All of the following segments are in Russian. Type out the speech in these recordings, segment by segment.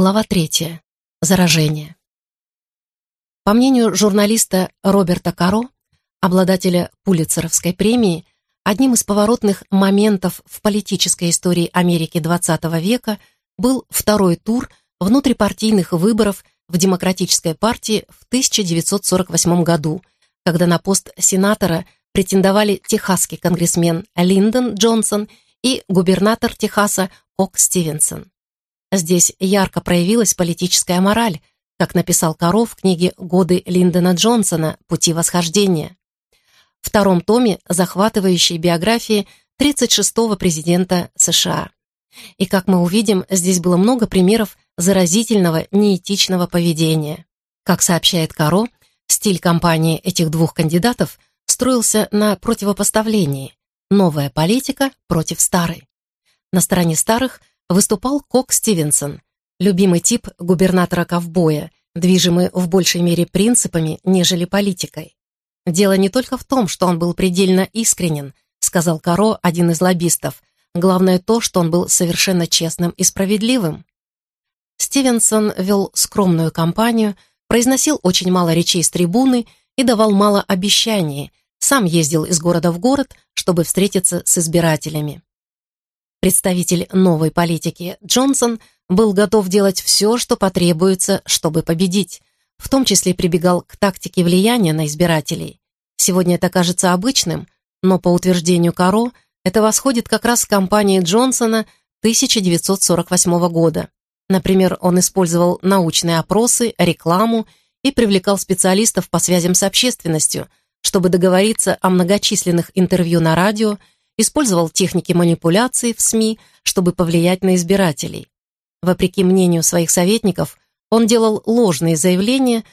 Глава третья Заражение. По мнению журналиста Роберта Каро, обладателя Пулицеровской премии, одним из поворотных моментов в политической истории Америки XX века был второй тур внутрипартийных выборов в Демократической партии в 1948 году, когда на пост сенатора претендовали техасский конгрессмен Линдон Джонсон и губернатор Техаса Ок Стивенсон. Здесь ярко проявилась политическая мораль, как написал Коров в книге «Годы Линдона Джонсона. Пути восхождения». В втором томе захватывающей биографии 36-го президента США. И, как мы увидим, здесь было много примеров заразительного неэтичного поведения. Как сообщает Коро, стиль кампании этих двух кандидатов строился на противопоставлении «новая политика против старой». На стороне старых выступал Кок Стивенсон, любимый тип губернатора-ковбоя, движимый в большей мере принципами, нежели политикой. «Дело не только в том, что он был предельно искренен», сказал Каро, один из лоббистов. «Главное то, что он был совершенно честным и справедливым». Стивенсон вел скромную кампанию, произносил очень мало речей с трибуны и давал мало обещаний, сам ездил из города в город, чтобы встретиться с избирателями. Представитель новой политики Джонсон был готов делать все, что потребуется, чтобы победить, в том числе прибегал к тактике влияния на избирателей. Сегодня это кажется обычным, но по утверждению Каро это восходит как раз к кампании Джонсона 1948 года. Например, он использовал научные опросы, рекламу и привлекал специалистов по связям с общественностью, чтобы договориться о многочисленных интервью на радио использовал техники манипуляции в СМИ, чтобы повлиять на избирателей. Вопреки мнению своих советников, он делал ложные заявления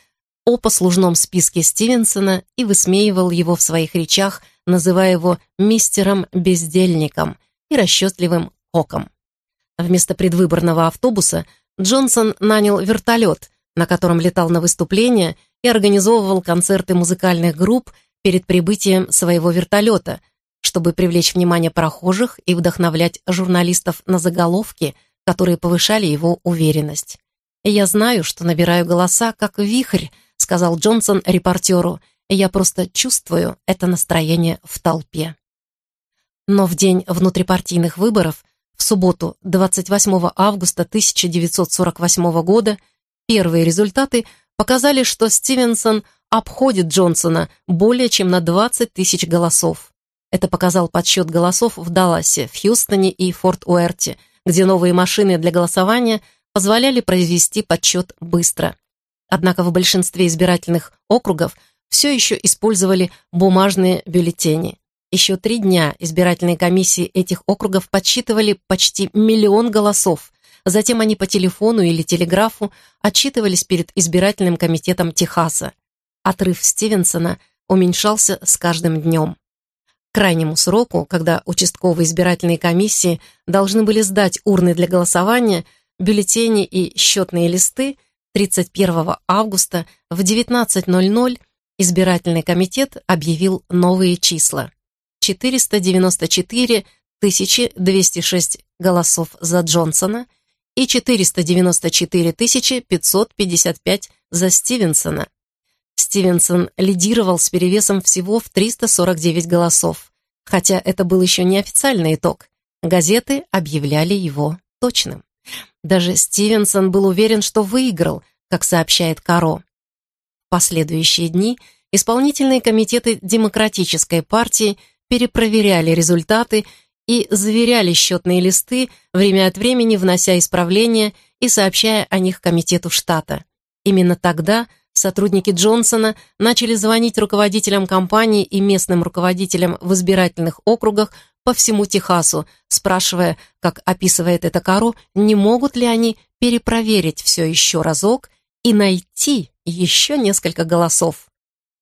о послужном списке Стивенсона и высмеивал его в своих речах, называя его «мистером-бездельником» и расчетливым «коком». Вместо предвыборного автобуса Джонсон нанял вертолет, на котором летал на выступления и организовывал концерты музыкальных групп перед прибытием своего вертолета – чтобы привлечь внимание прохожих и вдохновлять журналистов на заголовки, которые повышали его уверенность. «Я знаю, что набираю голоса, как вихрь», — сказал Джонсон репортеру. «Я просто чувствую это настроение в толпе». Но в день внутрипартийных выборов, в субботу 28 августа 1948 года, первые результаты показали, что Стивенсон обходит Джонсона более чем на 20 тысяч голосов. Это показал подсчет голосов в Далласе, в Хьюстоне и Форт-Уэрте, где новые машины для голосования позволяли произвести подсчет быстро. Однако в большинстве избирательных округов все еще использовали бумажные бюллетени. Еще три дня избирательные комиссии этих округов подсчитывали почти миллион голосов. Затем они по телефону или телеграфу отчитывались перед избирательным комитетом Техаса. Отрыв Стивенсона уменьшался с каждым днем крайнему сроку, когда участковые избирательные комиссии должны были сдать урны для голосования, бюллетени и счетные листы, 31 августа в 19.00 избирательный комитет объявил новые числа. 494 206 голосов за Джонсона и 494 555 за Стивенсона, Стивенсон лидировал с перевесом всего в 349 голосов. Хотя это был еще не официальный итог. Газеты объявляли его точным. Даже Стивенсон был уверен, что выиграл, как сообщает Каро. В последующие дни исполнительные комитеты Демократической партии перепроверяли результаты и заверяли счетные листы, время от времени внося исправления и сообщая о них комитету штата. Именно тогда – Сотрудники Джонсона начали звонить руководителям компании и местным руководителям в избирательных округах по всему Техасу, спрашивая, как описывает это Каро, не могут ли они перепроверить все еще разок и найти еще несколько голосов.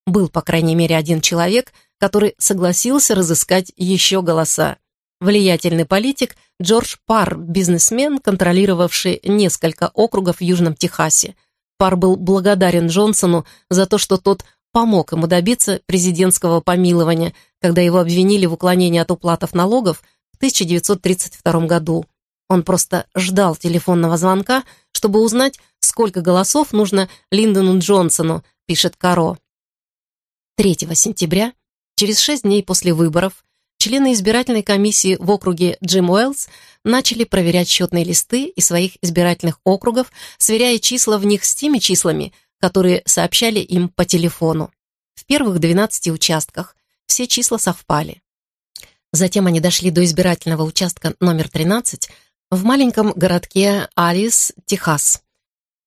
Был, по крайней мере, один человек, который согласился разыскать еще голоса. Влиятельный политик Джордж Пар, бизнесмен, контролировавший несколько округов в Южном Техасе – Парр был благодарен Джонсону за то, что тот помог ему добиться президентского помилования, когда его обвинили в уклонении от уплатов налогов в 1932 году. Он просто ждал телефонного звонка, чтобы узнать, сколько голосов нужно Линдону Джонсону, пишет Каро. 3 сентября, через шесть дней после выборов, члены избирательной комиссии в округе Джим Уэллс начали проверять счетные листы из своих избирательных округов, сверяя числа в них с теми числами, которые сообщали им по телефону. В первых 12 участках все числа совпали. Затем они дошли до избирательного участка номер 13 в маленьком городке Алис, Техас.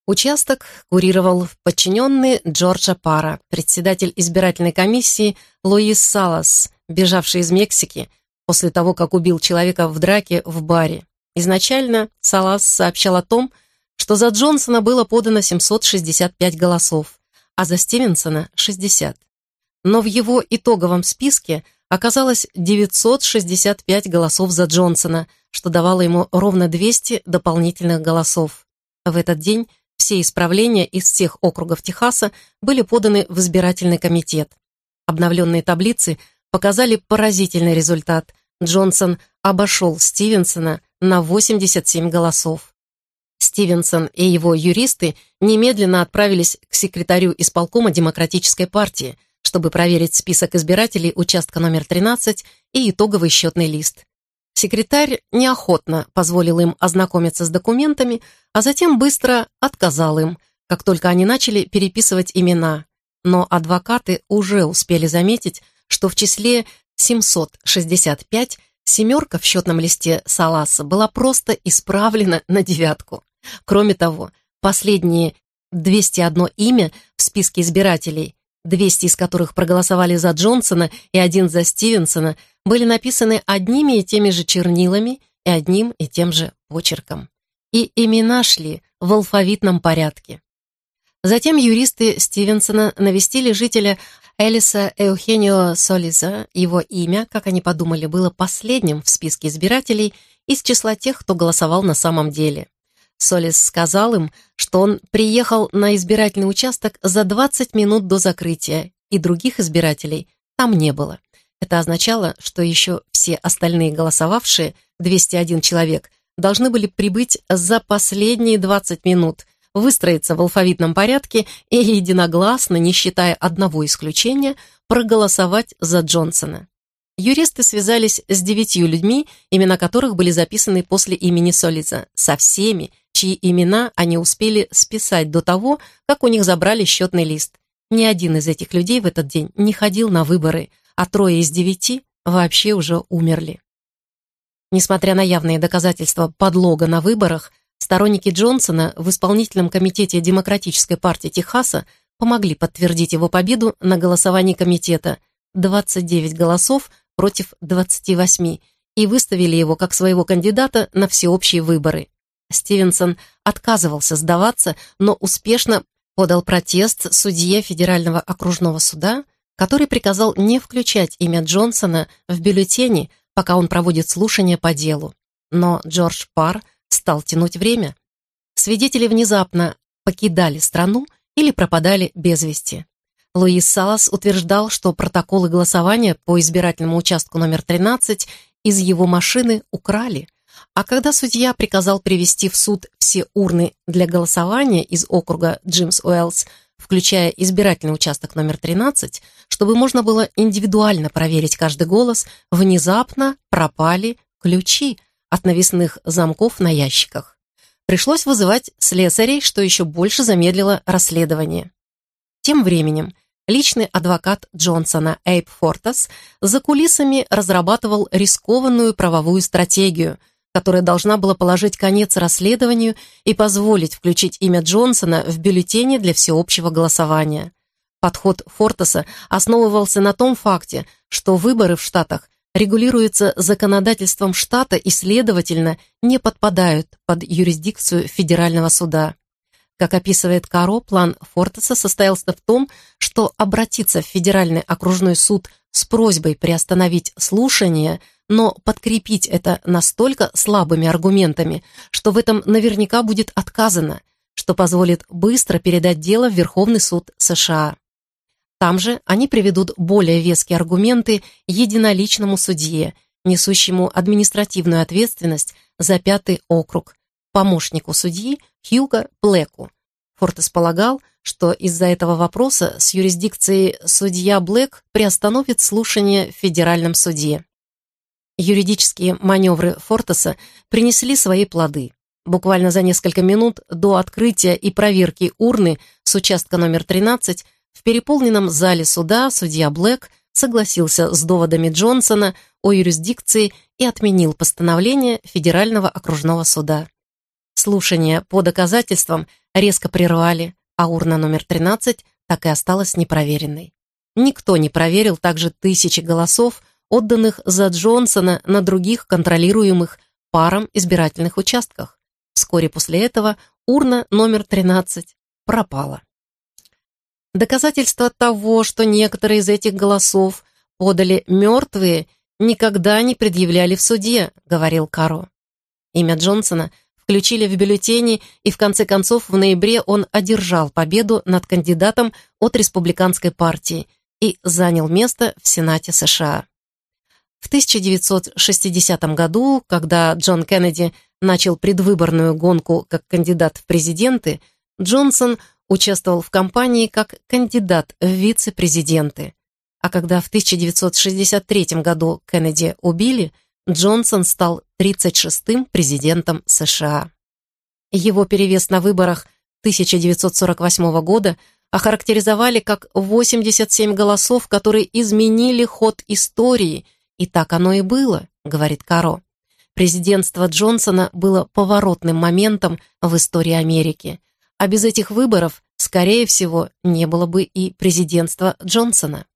Участок курировал подчиненный Джорджа Пара, председатель избирательной комиссии Луис Салас – бежавший из Мексики после того, как убил человека в драке в баре. Изначально Салас сообщал о том, что за Джонсона было подано 765 голосов, а за Стивенсона – 60. Но в его итоговом списке оказалось 965 голосов за Джонсона, что давало ему ровно 200 дополнительных голосов. В этот день все исправления из всех округов Техаса были поданы в избирательный комитет. Обновленные таблицы – показали поразительный результат. Джонсон обошел Стивенсона на 87 голосов. Стивенсон и его юристы немедленно отправились к секретарю исполкома Демократической партии, чтобы проверить список избирателей участка номер 13 и итоговый счетный лист. Секретарь неохотно позволил им ознакомиться с документами, а затем быстро отказал им, как только они начали переписывать имена. Но адвокаты уже успели заметить, что в числе 765 семерка в счетном листе Саласа была просто исправлена на девятку. Кроме того, последние 201 имя в списке избирателей, 200 из которых проголосовали за Джонсона и один за Стивенсона, были написаны одними и теми же чернилами и одним и тем же почерком. И имена шли в алфавитном порядке. Затем юристы Стивенсона навестили жителя Элиса Эухенио Солиза, его имя, как они подумали, было последним в списке избирателей из числа тех, кто голосовал на самом деле. Солис сказал им, что он приехал на избирательный участок за 20 минут до закрытия, и других избирателей там не было. Это означало, что еще все остальные голосовавшие, 201 человек, должны были прибыть за последние 20 минут, выстроиться в алфавитном порядке и единогласно, не считая одного исключения, проголосовать за Джонсона. Юристы связались с девятью людьми, имена которых были записаны после имени Солица, со всеми, чьи имена они успели списать до того, как у них забрали счетный лист. Ни один из этих людей в этот день не ходил на выборы, а трое из девяти вообще уже умерли. Несмотря на явные доказательства подлога на выборах, Сторонники Джонсона в исполнительном комитете Демократической партии Техаса помогли подтвердить его победу на голосовании комитета 29 голосов против 28 и выставили его как своего кандидата на всеобщие выборы. Стивенсон отказывался сдаваться, но успешно подал протест судье Федерального окружного суда, который приказал не включать имя Джонсона в бюллетени, пока он проводит слушание по делу. Но Джордж Парр стал тянуть время. Свидетели внезапно покидали страну или пропадали без вести. Луис Салас утверждал, что протоколы голосования по избирательному участку номер 13 из его машины украли, а когда судья приказал привести в суд все урны для голосования из округа Джимс Уэллс, включая избирательный участок номер 13, чтобы можно было индивидуально проверить каждый голос, внезапно пропали ключи, от навесных замков на ящиках. Пришлось вызывать слесарей, что еще больше замедлило расследование. Тем временем личный адвокат Джонсона Эйп Фортас за кулисами разрабатывал рискованную правовую стратегию, которая должна была положить конец расследованию и позволить включить имя Джонсона в бюллетене для всеобщего голосования. Подход Фортаса основывался на том факте, что выборы в Штатах регулируются законодательством штата и, следовательно, не подпадают под юрисдикцию федерального суда. Как описывает Каро, план Фортеса состоялся в том, что обратиться в Федеральный окружной суд с просьбой приостановить слушание, но подкрепить это настолько слабыми аргументами, что в этом наверняка будет отказано, что позволит быстро передать дело в Верховный суд США. Там же они приведут более веские аргументы единоличному судье, несущему административную ответственность за пятый округ, помощнику судьи Хьюго Блэку. Фортес полагал, что из-за этого вопроса с юрисдикцией судья Блэк приостановит слушание в федеральном суде. Юридические маневры Фортеса принесли свои плоды. Буквально за несколько минут до открытия и проверки урны с участка номер 13 в переполненном зале суда судья Блэк согласился с доводами Джонсона о юрисдикции и отменил постановление Федерального окружного суда. Слушания по доказательствам резко прервали, а урна номер 13 так и осталась непроверенной. Никто не проверил также тысячи голосов, отданных за Джонсона на других контролируемых паром избирательных участках. Вскоре после этого урна номер 13 пропала. Доказательства того, что некоторые из этих голосов подали мертвые, никогда не предъявляли в суде, говорил Каро. Имя Джонсона включили в бюллетени, и в конце концов в ноябре он одержал победу над кандидатом от республиканской партии и занял место в Сенате США. В 1960 году, когда Джон Кеннеди начал предвыборную гонку как кандидат в президенты, Джонсон – Участвовал в кампании как кандидат в вице-президенты. А когда в 1963 году Кеннеди убили, Джонсон стал 36-м президентом США. Его перевес на выборах 1948 года охарактеризовали как 87 голосов, которые изменили ход истории, и так оно и было, говорит Каро. Президентство Джонсона было поворотным моментом в истории Америки а без этих выборов, скорее всего, не было бы и президентства Джонсона.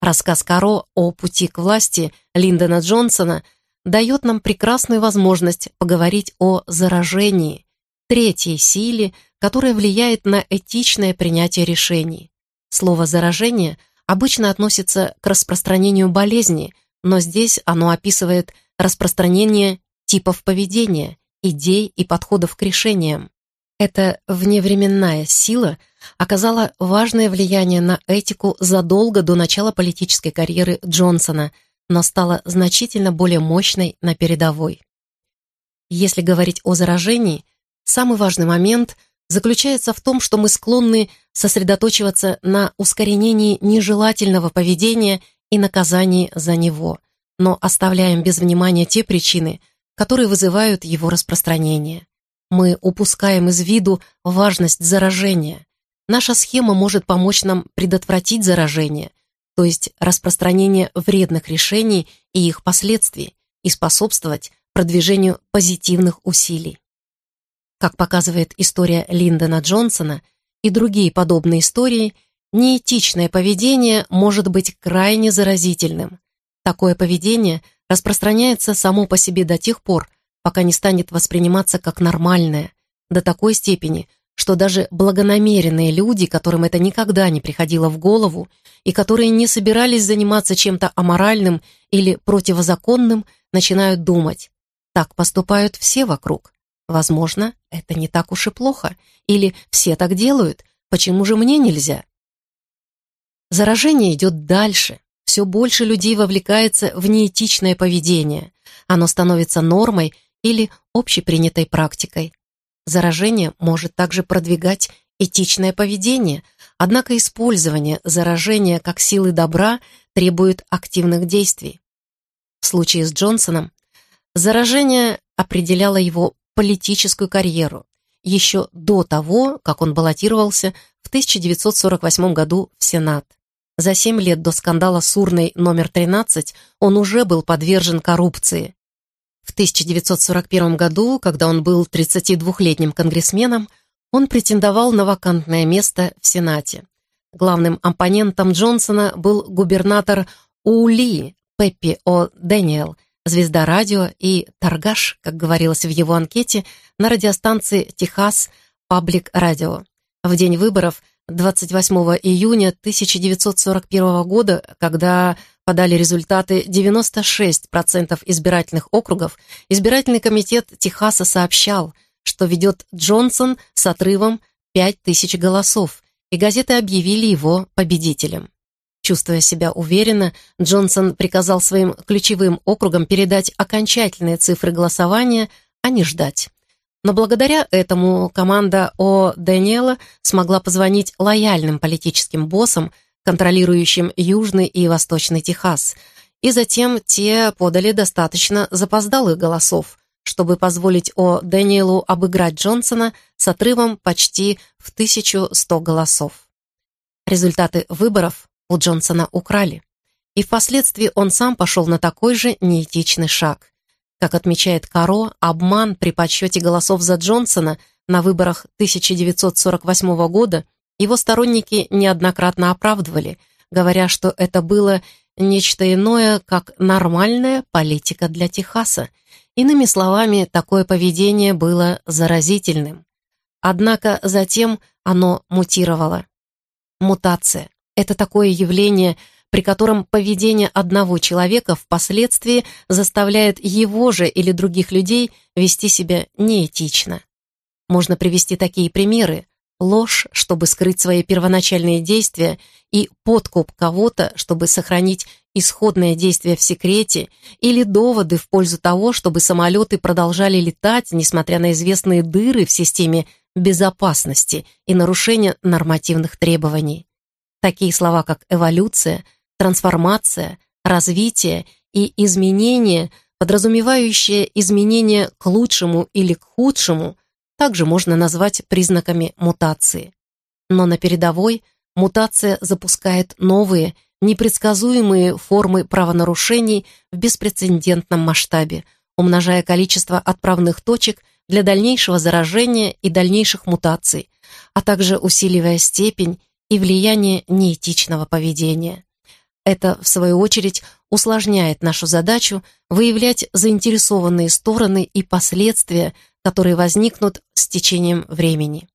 Рассказ Каро о пути к власти Линдона Джонсона дает нам прекрасную возможность поговорить о заражении, третьей силе, которая влияет на этичное принятие решений. Слово «заражение» обычно относится к распространению болезни, но здесь оно описывает распространение типов поведения, идей и подходов к решениям. Эта вневременная сила оказала важное влияние на этику задолго до начала политической карьеры Джонсона, но стала значительно более мощной на передовой. Если говорить о заражении, самый важный момент заключается в том, что мы склонны сосредоточиваться на ускоренении нежелательного поведения и наказании за него, но оставляем без внимания те причины, которые вызывают его распространение мы упускаем из виду важность заражения. Наша схема может помочь нам предотвратить заражение, то есть распространение вредных решений и их последствий, и способствовать продвижению позитивных усилий. Как показывает история Линдона Джонсона и другие подобные истории, неэтичное поведение может быть крайне заразительным. Такое поведение распространяется само по себе до тех пор, пока не станет восприниматься как нормальное, до такой степени, что даже благонамеренные люди, которым это никогда не приходило в голову и которые не собирались заниматься чем-то аморальным или противозаконным, начинают думать. Так поступают все вокруг. Возможно, это не так уж и плохо. Или все так делают, почему же мне нельзя? Заражение идет дальше. Все больше людей вовлекается в неэтичное поведение. Оно становится нормой или общепринятой практикой. Заражение может также продвигать этичное поведение, однако использование заражения как силы добра требует активных действий. В случае с Джонсоном заражение определяло его политическую карьеру еще до того, как он баллотировался в 1948 году в Сенат. За семь лет до скандала с урной номер 13 он уже был подвержен коррупции. В 1941 году, когда он был 32-летним конгрессменом, он претендовал на вакантное место в Сенате. Главным оппонентом Джонсона был губернатор Ули Пеппи О. Дэниел, звезда радио и торгаш, как говорилось в его анкете, на радиостанции «Техас Паблик Радио». В день выборов 28 июня 1941 года, когда подали результаты 96% избирательных округов, избирательный комитет Техаса сообщал, что ведет Джонсон с отрывом 5000 голосов, и газеты объявили его победителем. Чувствуя себя уверенно, Джонсон приказал своим ключевым округам передать окончательные цифры голосования, а не ждать. Но благодаря этому команда О. Дэниела смогла позвонить лояльным политическим боссам, контролирующим Южный и Восточный Техас, и затем те подали достаточно запоздалых голосов, чтобы позволить О. Дэниелу обыграть Джонсона с отрывом почти в 1100 голосов. Результаты выборов у Джонсона украли, и впоследствии он сам пошел на такой же неэтичный шаг. Как отмечает Каро, обман при подсчете голосов за Джонсона на выборах 1948 года его сторонники неоднократно оправдывали, говоря, что это было нечто иное, как нормальная политика для Техаса. Иными словами, такое поведение было заразительным. Однако затем оно мутировало. Мутация – это такое явление, при котором поведение одного человека впоследствии заставляет его же или других людей вести себя неэтично. Можно привести такие примеры ложь, чтобы скрыть свои первоначальные действия, и подкуп кого-то, чтобы сохранить исходное действие в секрете, или доводы в пользу того, чтобы самолеты продолжали летать, несмотря на известные дыры в системе безопасности и нарушение нормативных требований. Такие слова, как эволюция, трансформация, развитие и изменение, подразумевающие изменения к лучшему или к худшему – также можно назвать признаками мутации. Но на передовой мутация запускает новые, непредсказуемые формы правонарушений в беспрецедентном масштабе, умножая количество отправных точек для дальнейшего заражения и дальнейших мутаций, а также усиливая степень и влияние неэтичного поведения. Это, в свою очередь, усложняет нашу задачу выявлять заинтересованные стороны и последствия которые возникнут с течением времени.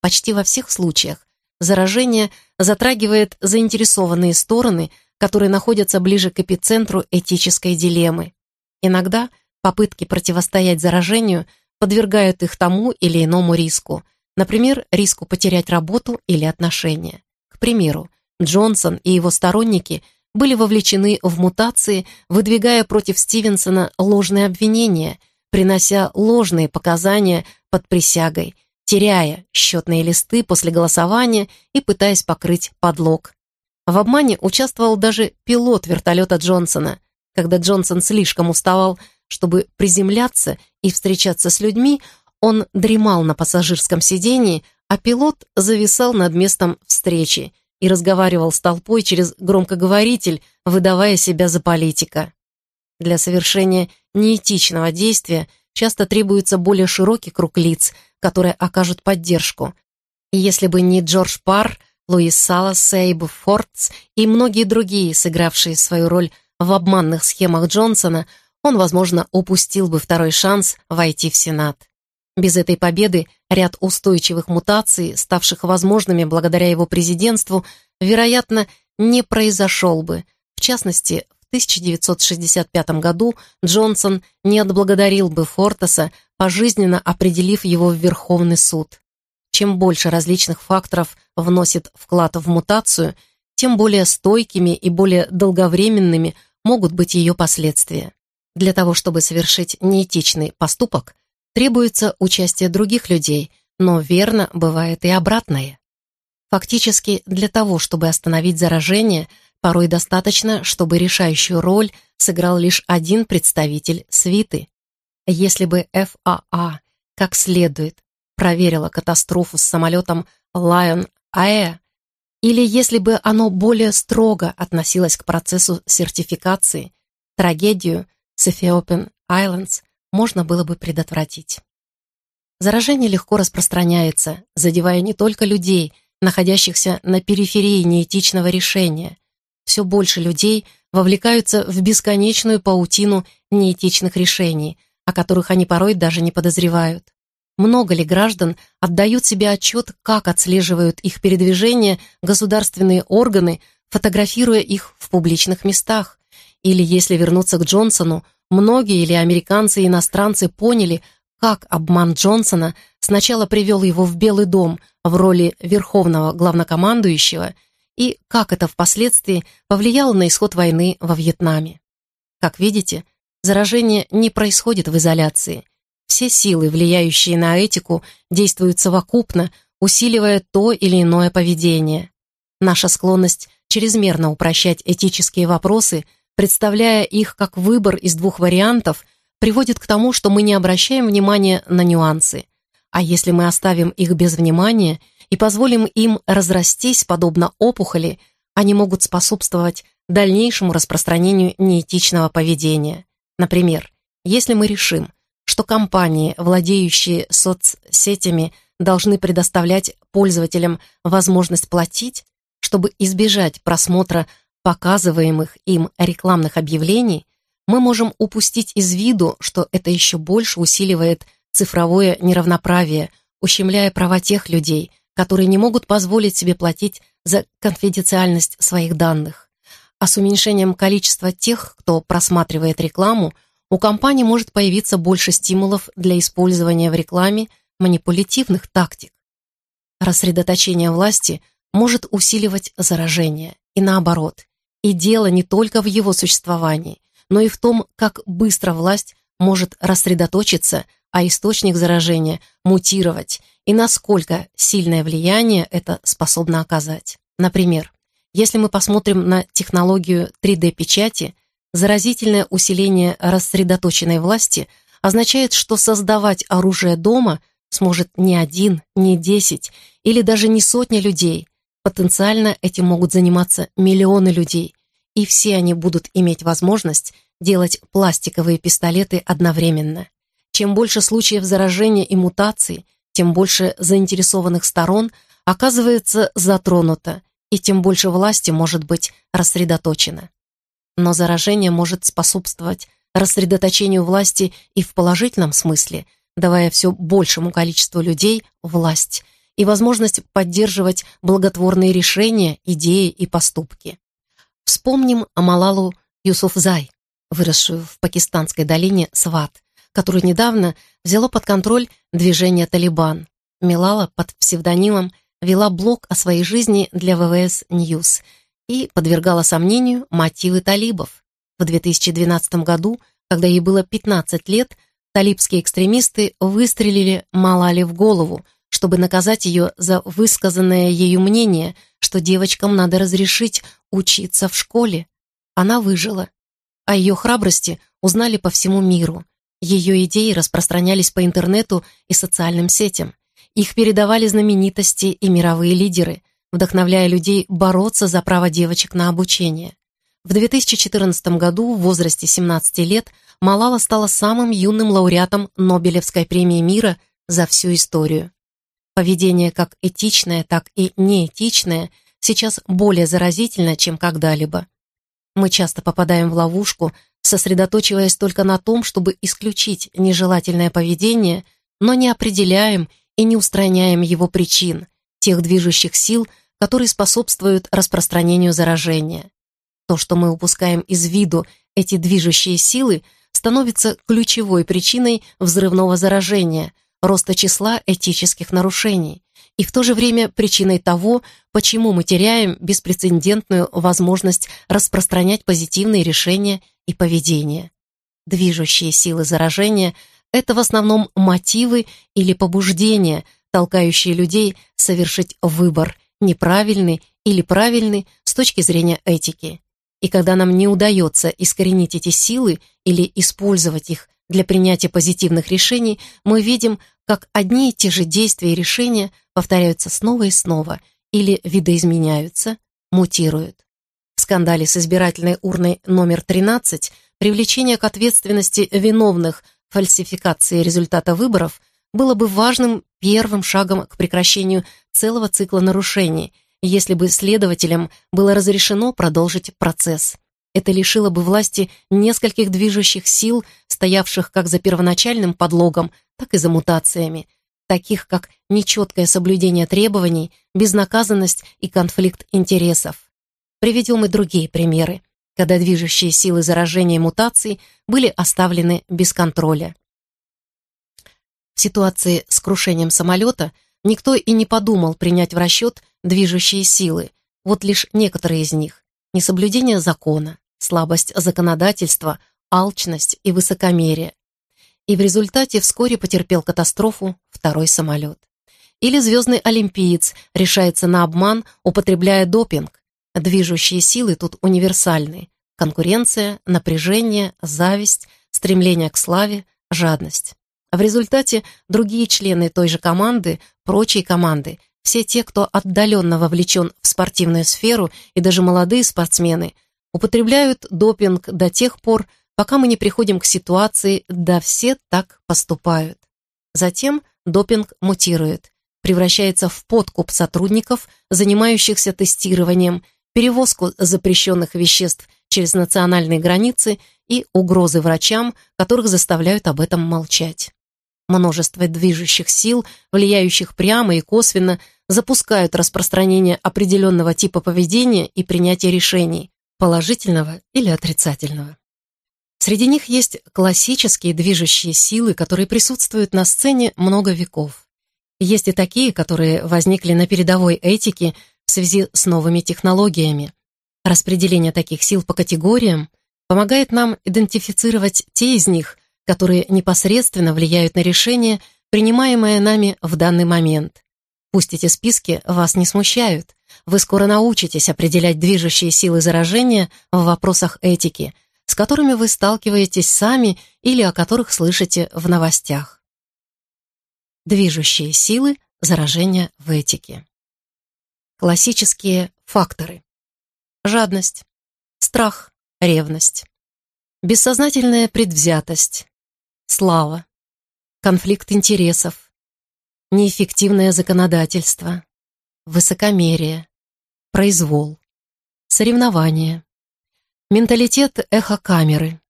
Почти во всех случаях заражение затрагивает заинтересованные стороны, которые находятся ближе к эпицентру этической дилеммы. Иногда попытки противостоять заражению подвергают их тому или иному риску, например, риску потерять работу или отношения. К примеру, Джонсон и его сторонники были вовлечены в мутации, выдвигая против Стивенсона ложные обвинения – принося ложные показания под присягой, теряя счетные листы после голосования и пытаясь покрыть подлог. В обмане участвовал даже пилот вертолета Джонсона, когда Джонсон слишком уставал, чтобы приземляться и встречаться с людьми, он дремал на пассажирском сидении, а пилот зависал над местом встречи и разговаривал с толпой через громкоговоритель, выдавая себя за политика. Для совершения неэтичного действия часто требуется более широкий круг лиц, которые окажут поддержку. Если бы не Джордж Парр, Луис Салас, Эйб Фордс и многие другие, сыгравшие свою роль в обманных схемах Джонсона, он, возможно, упустил бы второй шанс войти в Сенат. Без этой победы ряд устойчивых мутаций, ставших возможными благодаря его президентству, вероятно, не произошел бы, в частности, 1965 году Джонсон не отблагодарил бы Фортаса, пожизненно определив его в Верховный суд. Чем больше различных факторов вносит вклад в мутацию, тем более стойкими и более долговременными могут быть ее последствия. Для того, чтобы совершить неэтичный поступок, требуется участие других людей, но верно бывает и обратное. Фактически, для того, чтобы остановить заражение – Порой достаточно, чтобы решающую роль сыграл лишь один представитель свиты. Если бы ФАА а как следует проверила катастрофу с самолетом Lion Air, или если бы оно более строго относилось к процессу сертификации, трагедию с Ethiopian айлендс можно было бы предотвратить. Заражение легко распространяется, задевая не только людей, находящихся на периферии неэтичного решения, все больше людей вовлекаются в бесконечную паутину неэтичных решений, о которых они порой даже не подозревают. Много ли граждан отдают себе отчет, как отслеживают их передвижения государственные органы, фотографируя их в публичных местах? Или, если вернуться к Джонсону, многие или американцы и иностранцы поняли, как обман Джонсона сначала привел его в Белый дом в роли верховного главнокомандующего – и как это впоследствии повлияло на исход войны во Вьетнаме. Как видите, заражение не происходит в изоляции. Все силы, влияющие на этику, действуют совокупно, усиливая то или иное поведение. Наша склонность чрезмерно упрощать этические вопросы, представляя их как выбор из двух вариантов, приводит к тому, что мы не обращаем внимания на нюансы. А если мы оставим их без внимания – и позволим им разрастись, подобно опухоли, они могут способствовать дальнейшему распространению неэтичного поведения. Например, если мы решим, что компании, владеющие соцсетями, должны предоставлять пользователям возможность платить, чтобы избежать просмотра показываемых им рекламных объявлений, мы можем упустить из виду, что это еще больше усиливает цифровое неравноправие, ущемляя права тех людей, которые не могут позволить себе платить за конфиденциальность своих данных. А с уменьшением количества тех, кто просматривает рекламу, у компании может появиться больше стимулов для использования в рекламе манипулятивных тактик. Рассредоточение власти может усиливать заражение, и наоборот. И дело не только в его существовании, но и в том, как быстро власть может рассредоточиться, а источник заражения мутировать и насколько сильное влияние это способно оказать. Например, если мы посмотрим на технологию 3D-печати, заразительное усиление рассредоточенной власти означает, что создавать оружие дома сможет не один, не десять или даже не сотня людей. Потенциально этим могут заниматься миллионы людей, и все они будут иметь возможность делать пластиковые пистолеты одновременно. Чем больше случаев заражения и мутаций, тем больше заинтересованных сторон оказывается затронуто, и тем больше власти может быть рассредоточено. Но заражение может способствовать рассредоточению власти и в положительном смысле, давая все большему количеству людей власть и возможность поддерживать благотворные решения, идеи и поступки. Вспомним Малалу Юсуфзай, выросшую в пакистанской долине Сват, которую недавно взяло под контроль движение «Талибан». Малала под псевдонимом вела блог о своей жизни для BBC News и подвергала сомнению мотивы талибов. В 2012 году, когда ей было 15 лет, талибские экстремисты выстрелили Малали в голову, чтобы наказать ее за высказанное ею мнение, что девочкам надо разрешить учиться в школе. Она выжила. О ее храбрости узнали по всему миру. Ее идеи распространялись по интернету и социальным сетям. Их передавали знаменитости и мировые лидеры, вдохновляя людей бороться за право девочек на обучение. В 2014 году, в возрасте 17 лет, Малала стала самым юным лауреатом Нобелевской премии мира за всю историю. Поведение как этичное, так и неэтичное сейчас более заразительно, чем когда-либо. Мы часто попадаем в ловушку, сосредоточиваясь только на том, чтобы исключить нежелательное поведение, но не определяем и не устраняем его причин, тех движущих сил, которые способствуют распространению заражения. То, что мы упускаем из виду эти движущие силы, становится ключевой причиной взрывного заражения, роста числа этических нарушений и в то же время причиной того, почему мы теряем беспрецедентную возможность распространять позитивные решения и поведение. Движущие силы заражения — это в основном мотивы или побуждения, толкающие людей совершить выбор, неправильный или правильный с точки зрения этики. И когда нам не удается искоренить эти силы или использовать их для принятия позитивных решений, мы видим, как одни и те же действия и решения повторяются снова и снова или видоизменяются, мутируют скандале с избирательной урной номер 13, привлечение к ответственности виновных фальсификации результата выборов было бы важным первым шагом к прекращению целого цикла нарушений, если бы следователям было разрешено продолжить процесс. Это лишило бы власти нескольких движущих сил, стоявших как за первоначальным подлогом, так и за мутациями, таких как нечеткое соблюдение требований, безнаказанность и конфликт интересов приведем и другие примеры, когда движущие силы заражения мутаций были оставлены без контроля. В ситуации с крушением самолета никто и не подумал принять в расчет движущие силы, вот лишь некоторые из них – несоблюдение закона, слабость законодательства, алчность и высокомерие. И в результате вскоре потерпел катастрофу второй самолет. Или звездный олимпиец решается на обман, употребляя допинг, Движущие силы тут универсальны. Конкуренция, напряжение, зависть, стремление к славе, жадность. А в результате другие члены той же команды, прочие команды, все те, кто отдаленно вовлечен в спортивную сферу и даже молодые спортсмены, употребляют допинг до тех пор, пока мы не приходим к ситуации «да все так поступают». Затем допинг мутирует, превращается в подкуп сотрудников, занимающихся тестированием, перевозку запрещенных веществ через национальные границы и угрозы врачам, которых заставляют об этом молчать. Множество движущих сил, влияющих прямо и косвенно, запускают распространение определенного типа поведения и принятие решений, положительного или отрицательного. Среди них есть классические движущие силы, которые присутствуют на сцене много веков. Есть и такие, которые возникли на передовой этике – связи с новыми технологиями. Распределение таких сил по категориям помогает нам идентифицировать те из них, которые непосредственно влияют на решение, принимаемое нами в данный момент. Пусть эти списки вас не смущают. Вы скоро научитесь определять движущие силы заражения в вопросах этики, с которыми вы сталкиваетесь сами или о которых слышите в новостях. Движущие силы заражения в этике. Классические факторы. Жадность, страх, ревность, бессознательная предвзятость, слава, конфликт интересов, неэффективное законодательство, высокомерие, произвол, соревнования, менталитет эхокамеры,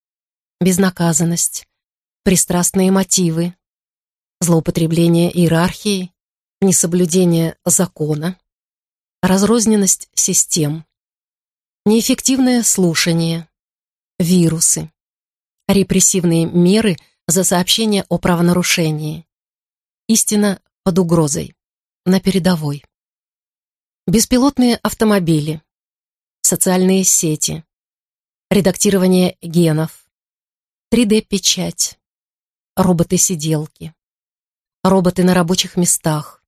безнаказанность, пристрастные мотивы, злоупотребление иерархией, несоблюдение закона, разрозненность систем, неэффективное слушание, вирусы, репрессивные меры за сообщение о правонарушении, истина под угрозой, на передовой, беспилотные автомобили, социальные сети, редактирование генов, 3D-печать, роботы-сиделки, роботы на рабочих местах,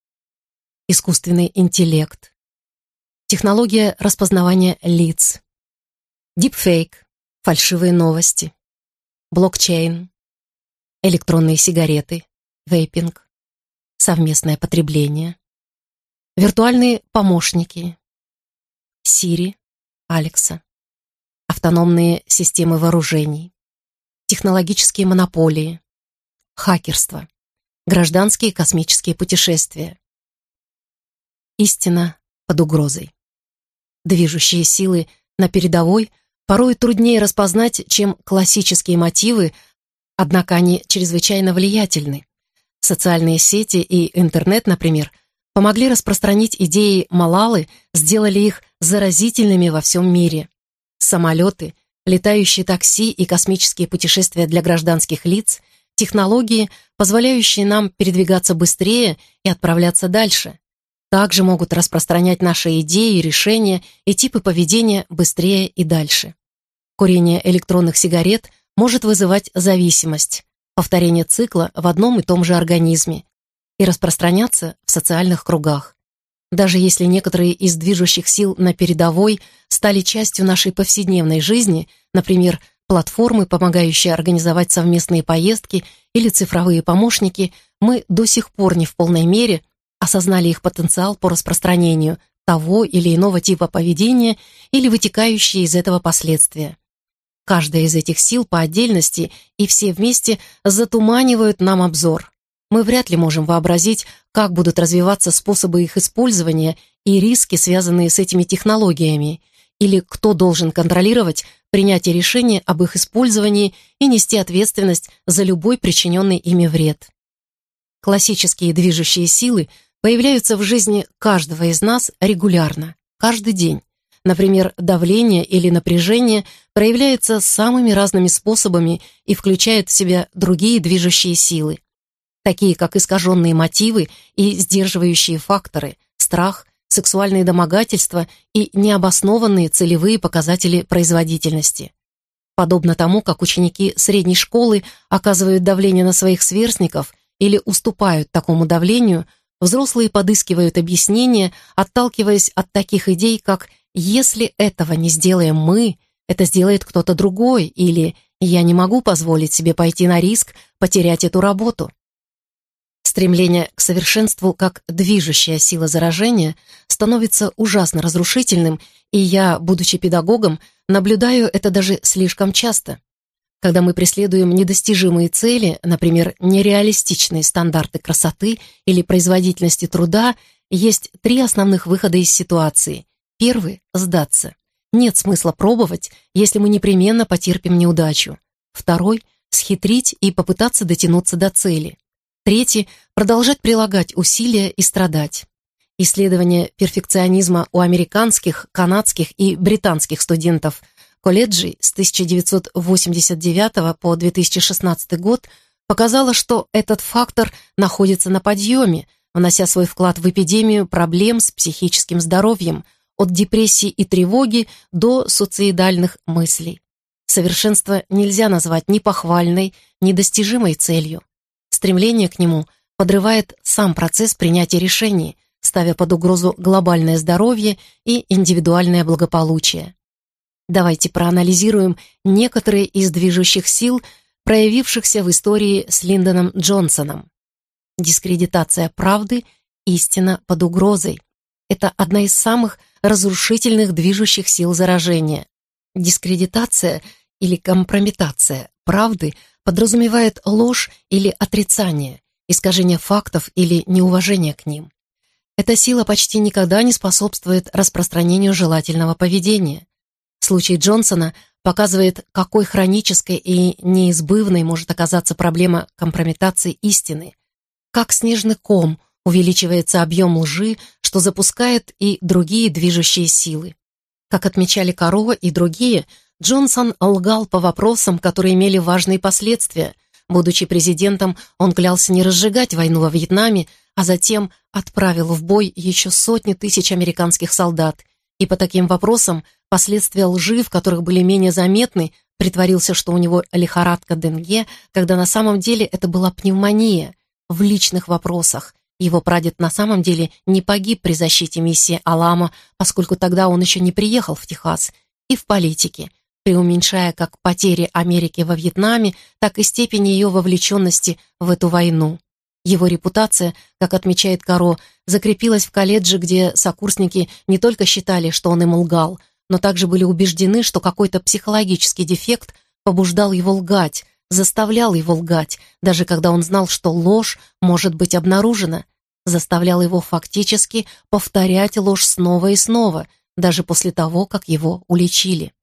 искусственный интеллект, Технология распознавания лиц. Дипфейк. Фальшивые новости. Блокчейн. Электронные сигареты. Вейпинг. Совместное потребление. Виртуальные помощники. Сири. Алекса. Автономные системы вооружений. Технологические монополии. Хакерство. Гражданские космические путешествия. Истина под угрозой. Движущие силы на передовой порой труднее распознать, чем классические мотивы, однако они чрезвычайно влиятельны. Социальные сети и интернет, например, помогли распространить идеи Малалы, сделали их заразительными во всем мире. Самолеты, летающие такси и космические путешествия для гражданских лиц, технологии, позволяющие нам передвигаться быстрее и отправляться дальше, также могут распространять наши идеи, решения и типы поведения быстрее и дальше. Курение электронных сигарет может вызывать зависимость, повторение цикла в одном и том же организме и распространяться в социальных кругах. Даже если некоторые из движущих сил на передовой стали частью нашей повседневной жизни, например, платформы, помогающие организовать совместные поездки или цифровые помощники, мы до сих пор не в полной мере – осознали их потенциал по распространению того или иного типа поведения или вытекающие из этого последствия. Каждая из этих сил по отдельности и все вместе затуманивают нам обзор. Мы вряд ли можем вообразить, как будут развиваться способы их использования и риски, связанные с этими технологиями, или кто должен контролировать принятие решения об их использовании и нести ответственность за любой причиненный ими вред. Классические движущие силы – появляются в жизни каждого из нас регулярно, каждый день. Например, давление или напряжение проявляется самыми разными способами и включает в себя другие движущие силы, такие как искаженные мотивы и сдерживающие факторы, страх, сексуальные домогательства и необоснованные целевые показатели производительности. Подобно тому, как ученики средней школы оказывают давление на своих сверстников или уступают такому давлению – Взрослые подыскивают объяснения, отталкиваясь от таких идей, как «если этого не сделаем мы, это сделает кто-то другой» или «я не могу позволить себе пойти на риск, потерять эту работу». Стремление к совершенству как движущая сила заражения становится ужасно разрушительным, и я, будучи педагогом, наблюдаю это даже слишком часто. Когда мы преследуем недостижимые цели, например, нереалистичные стандарты красоты или производительности труда, есть три основных выхода из ситуации. Первый – сдаться. Нет смысла пробовать, если мы непременно потерпим неудачу. Второй – схитрить и попытаться дотянуться до цели. Третий – продолжать прилагать усилия и страдать. Исследование перфекционизма у американских, канадских и британских студентов – колледжей с 1989 по 2016 год показало, что этот фактор находится на подъеме, внося свой вклад в эпидемию проблем с психическим здоровьем от депрессии и тревоги до суицидальных мыслей. Совершенство нельзя назвать ни похвальной, ни достижимой целью. Стремление к нему подрывает сам процесс принятия решений, ставя под угрозу глобальное здоровье и индивидуальное благополучие. Давайте проанализируем некоторые из движущих сил, проявившихся в истории с Линдоном Джонсоном. Дискредитация правды, истина под угрозой. Это одна из самых разрушительных движущих сил заражения. Дискредитация или компрометация правды подразумевает ложь или отрицание, искажение фактов или неуважение к ним. Эта сила почти никогда не способствует распространению желательного поведения случае Джонсона показывает, какой хронической и неизбывной может оказаться проблема компрометации истины. Как снежный ком увеличивается объем лжи, что запускает и другие движущие силы. Как отмечали Корова и другие, Джонсон лгал по вопросам, которые имели важные последствия. Будучи президентом, он клялся не разжигать войну во Вьетнаме, а затем отправил в бой еще сотни тысяч американских солдат – и по таким вопросам последствия лжи, в которых были менее заметны, притворился, что у него лихорадка Денге, когда на самом деле это была пневмония. В личных вопросах его прадед на самом деле не погиб при защите миссии Алама, поскольку тогда он еще не приехал в Техас, и в политике, преуменьшая как потери Америки во Вьетнаме, так и степень ее вовлеченности в эту войну. Его репутация, как отмечает Каро, закрепилась в колледже, где сокурсники не только считали, что он им лгал, но также были убеждены, что какой-то психологический дефект побуждал его лгать, заставлял его лгать, даже когда он знал, что ложь может быть обнаружена, заставлял его фактически повторять ложь снова и снова, даже после того, как его уличили.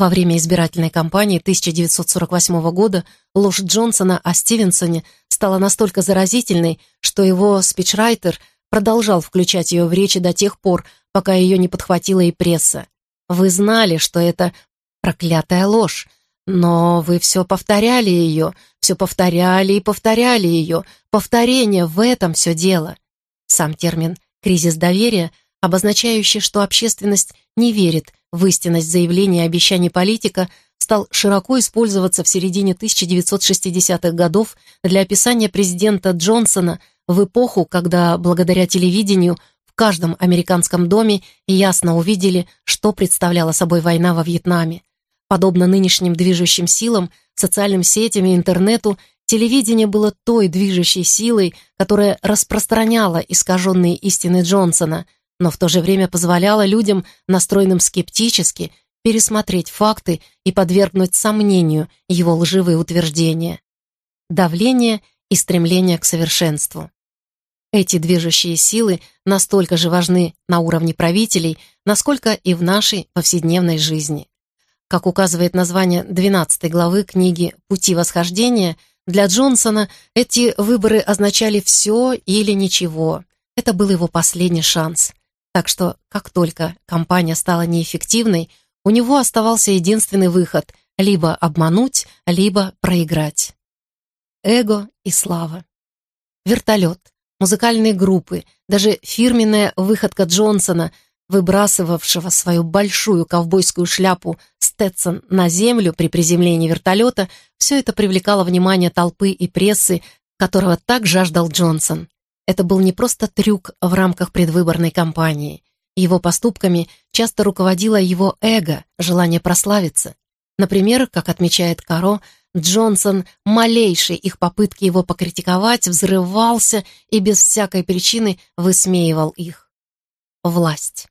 Во время избирательной кампании 1948 года ложь Джонсона о Стивенсоне стала настолько заразительной, что его спичрайтер продолжал включать ее в речи до тех пор, пока ее не подхватила и пресса. «Вы знали, что это проклятая ложь, но вы все повторяли ее, все повторяли и повторяли ее. Повторение в этом все дело». Сам термин «кризис доверия» обозначающий, что общественность не верит в истинность заявлений и обещаний политика, стал широко использоваться в середине 1960-х годов для описания президента Джонсона в эпоху, когда благодаря телевидению в каждом американском доме ясно увидели, что представляла собой война во Вьетнаме. Подобно нынешним движущим силам, социальным сетям и интернету, телевидение было той движущей силой, которая распространяла искаженные истины Джонсона – но в то же время позволяла людям, настроенным скептически, пересмотреть факты и подвергнуть сомнению его лживые утверждения. Давление и стремление к совершенству. Эти движущие силы настолько же важны на уровне правителей, насколько и в нашей повседневной жизни. Как указывает название 12 главы книги «Пути восхождения», для Джонсона эти выборы означали все или ничего. Это был его последний шанс так что как только компания стала неэффективной, у него оставался единственный выход – либо обмануть, либо проиграть. Эго и слава. Вертолет, музыкальные группы, даже фирменная выходка Джонсона, выбрасывавшего свою большую ковбойскую шляпу Сtetson на землю при приземлении вертолета, все это привлекало внимание толпы и прессы, которого так жаждал Джонсон. Это был не просто трюк в рамках предвыборной кампании. Его поступками часто руководило его эго, желание прославиться. Например, как отмечает Каро, Джонсон, малейшей их попытки его покритиковать, взрывался и без всякой причины высмеивал их. Власть.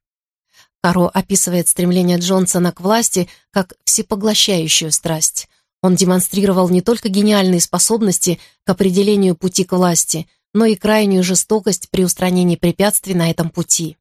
Каро описывает стремление Джонсона к власти как всепоглощающую страсть. Он демонстрировал не только гениальные способности к определению пути к власти – но и крайнюю жестокость при устранении препятствий на этом пути.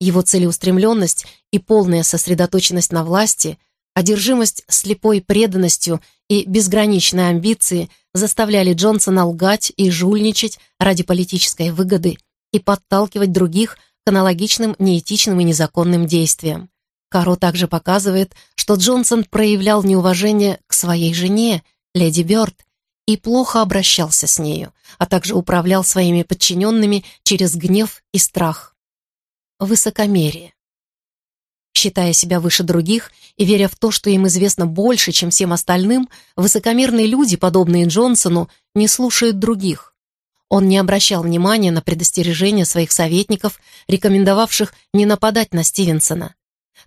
Его целеустремленность и полная сосредоточенность на власти, одержимость слепой преданностью и безграничные амбиции заставляли Джонсона лгать и жульничать ради политической выгоды и подталкивать других к аналогичным неэтичным и незаконным действиям. Каро также показывает, что Джонсон проявлял неуважение к своей жене, леди Бёрд, и плохо обращался с нею, а также управлял своими подчиненными через гнев и страх. Высокомерие. Считая себя выше других и веря в то, что им известно больше, чем всем остальным, высокомерные люди, подобные Джонсону, не слушают других. Он не обращал внимания на предостережения своих советников, рекомендовавших не нападать на Стивенсона.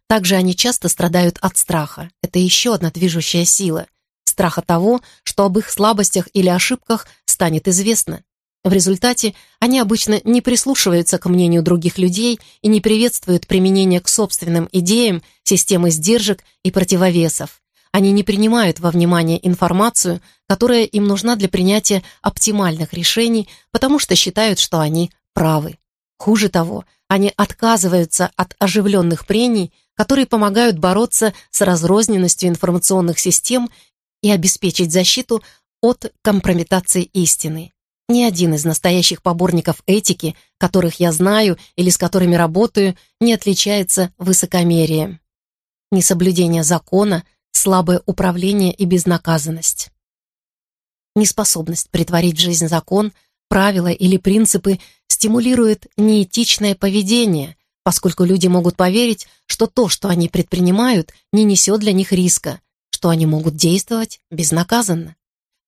Также они часто страдают от страха. Это еще одна движущая сила страха того, что об их слабостях или ошибках станет известно. В результате они обычно не прислушиваются к мнению других людей и не приветствуют применение к собственным идеям системы сдержек и противовесов. Они не принимают во внимание информацию, которая им нужна для принятия оптимальных решений, потому что считают, что они правы. Хуже того, они отказываются от оживленных прений, которые помогают бороться с разрозненностью информационных систем и обеспечить защиту от компрометации истины. Ни один из настоящих поборников этики, которых я знаю или с которыми работаю, не отличается высокомерием. Несоблюдение закона, слабое управление и безнаказанность. Неспособность притворить в жизнь закон, правила или принципы стимулирует неэтичное поведение, поскольку люди могут поверить, что то, что они предпринимают, не несет для них риска, что они могут действовать безнаказанно.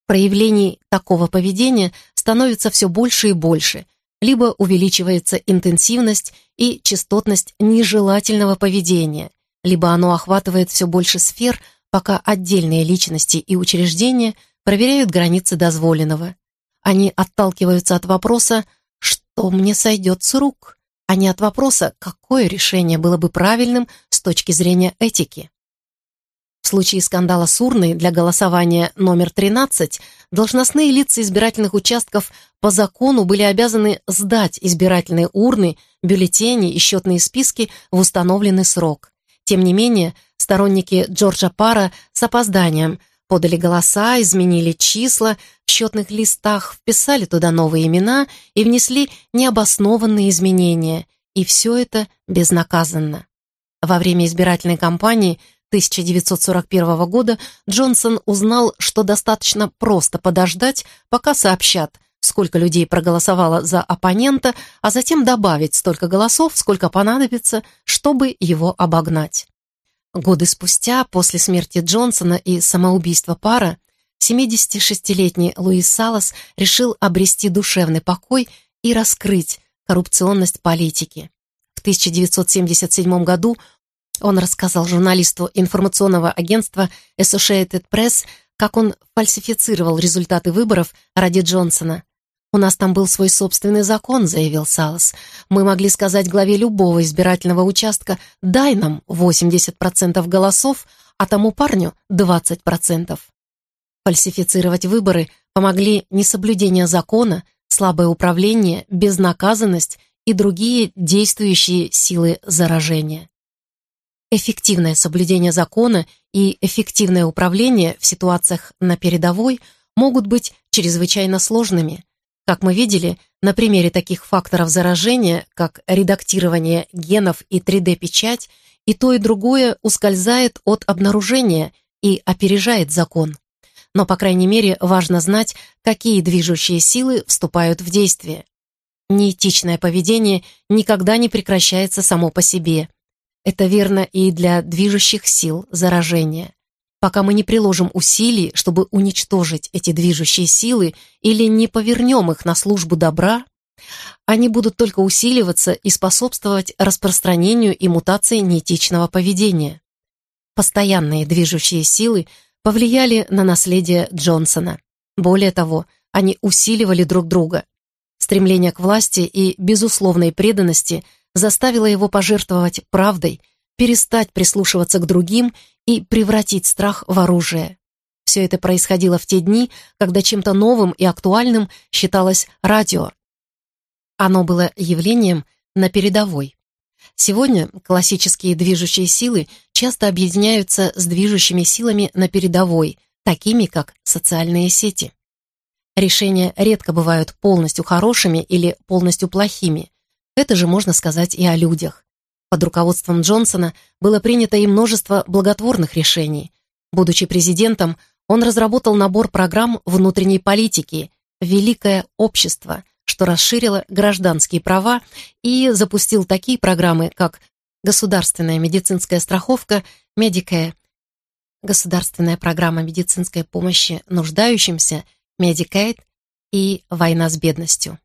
Проявлений такого поведения становится все больше и больше, либо увеличивается интенсивность и частотность нежелательного поведения, либо оно охватывает все больше сфер, пока отдельные личности и учреждения проверяют границы дозволенного. Они отталкиваются от вопроса «что мне сойдет с рук?», а не от вопроса «какое решение было бы правильным с точки зрения этики?». В случае скандала с урной для голосования номер 13 должностные лица избирательных участков по закону были обязаны сдать избирательные урны, бюллетени и счетные списки в установленный срок. Тем не менее, сторонники Джорджа Пара с опозданием подали голоса, изменили числа в счетных листах, вписали туда новые имена и внесли необоснованные изменения. И все это безнаказанно. Во время избирательной кампании – 1941 года Джонсон узнал, что достаточно просто подождать, пока сообщат, сколько людей проголосовало за оппонента, а затем добавить столько голосов, сколько понадобится, чтобы его обогнать. Годы спустя, после смерти Джонсона и самоубийства пара, 76-летний Луис Салас решил обрести душевный покой и раскрыть коррупционность политики. В 1977 году он рассказал журналисту информационного агентства Associated Press, как он фальсифицировал результаты выборов ради Джонсона. «У нас там был свой собственный закон», — заявил Салас. «Мы могли сказать главе любого избирательного участка, дай нам 80% голосов, а тому парню 20%. Фальсифицировать выборы помогли несоблюдение закона, слабое управление, безнаказанность и другие действующие силы заражения. Эффективное соблюдение закона и эффективное управление в ситуациях на передовой могут быть чрезвычайно сложными. Как мы видели, на примере таких факторов заражения, как редактирование генов и 3D-печать, и то, и другое ускользает от обнаружения и опережает закон. Но, по крайней мере, важно знать, какие движущие силы вступают в действие. Неэтичное поведение никогда не прекращается само по себе – это верно и для движущих сил заражения. Пока мы не приложим усилий, чтобы уничтожить эти движущие силы или не повернем их на службу добра, они будут только усиливаться и способствовать распространению и мутации неэтичного поведения. Постоянные движущие силы повлияли на наследие Джонсона. Более того, они усиливали друг друга. Стремление к власти и безусловной преданности – заставила его пожертвовать правдой, перестать прислушиваться к другим и превратить страх в оружие. Все это происходило в те дни, когда чем-то новым и актуальным считалось радио. Оно было явлением на передовой. Сегодня классические движущие силы часто объединяются с движущими силами на передовой, такими как социальные сети. Решения редко бывают полностью хорошими или полностью плохими, это же можно сказать и о людях. Под руководством Джонсона было принято и множество благотворных решений. Будучи президентом, он разработал набор программ внутренней политики «Великое общество», что расширило гражданские права и запустил такие программы, как государственная медицинская страховка Medicare, государственная программа медицинской помощи нуждающимся Medicaid и война с бедностью.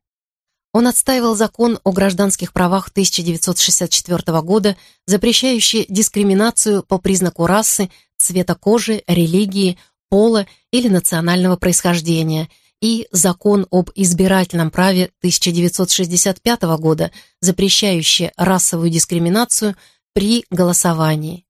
Он отстаивал закон о гражданских правах 1964 года, запрещающий дискриминацию по признаку расы, цвета кожи, религии, пола или национального происхождения, и закон об избирательном праве 1965 года, запрещающий расовую дискриминацию при голосовании.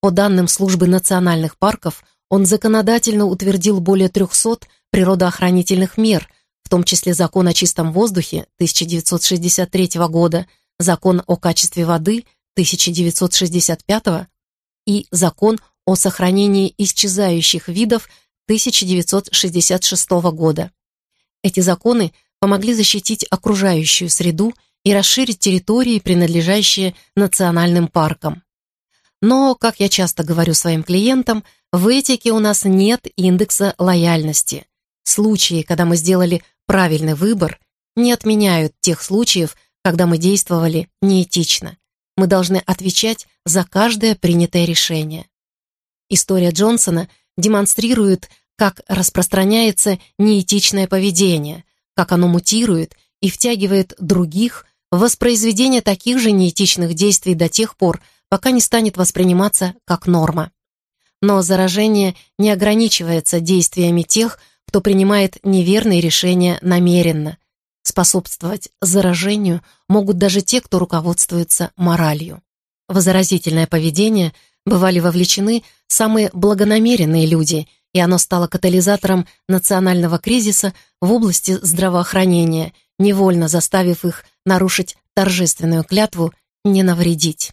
По данным службы национальных парков, он законодательно утвердил более 300 природоохранительных мер – в том числе закон о чистом воздухе 1963 года, закон о качестве воды 1965 и закон о сохранении исчезающих видов 1966 года. Эти законы помогли защитить окружающую среду и расширить территории, принадлежащие национальным паркам. Но, как я часто говорю своим клиентам, в этике у нас нет индекса лояльности – Случаи, когда мы сделали правильный выбор, не отменяют тех случаев, когда мы действовали неэтично. Мы должны отвечать за каждое принятое решение. История Джонсона демонстрирует, как распространяется неэтичное поведение, как оно мутирует и втягивает других в воспроизведение таких же неэтичных действий до тех пор, пока не станет восприниматься как норма. Но заражение не ограничивается действиями тех, кто принимает неверные решения намеренно. Способствовать заражению могут даже те, кто руководствуется моралью. В заразительное поведение бывали вовлечены самые благонамеренные люди, и оно стало катализатором национального кризиса в области здравоохранения, невольно заставив их нарушить торжественную клятву «не навредить».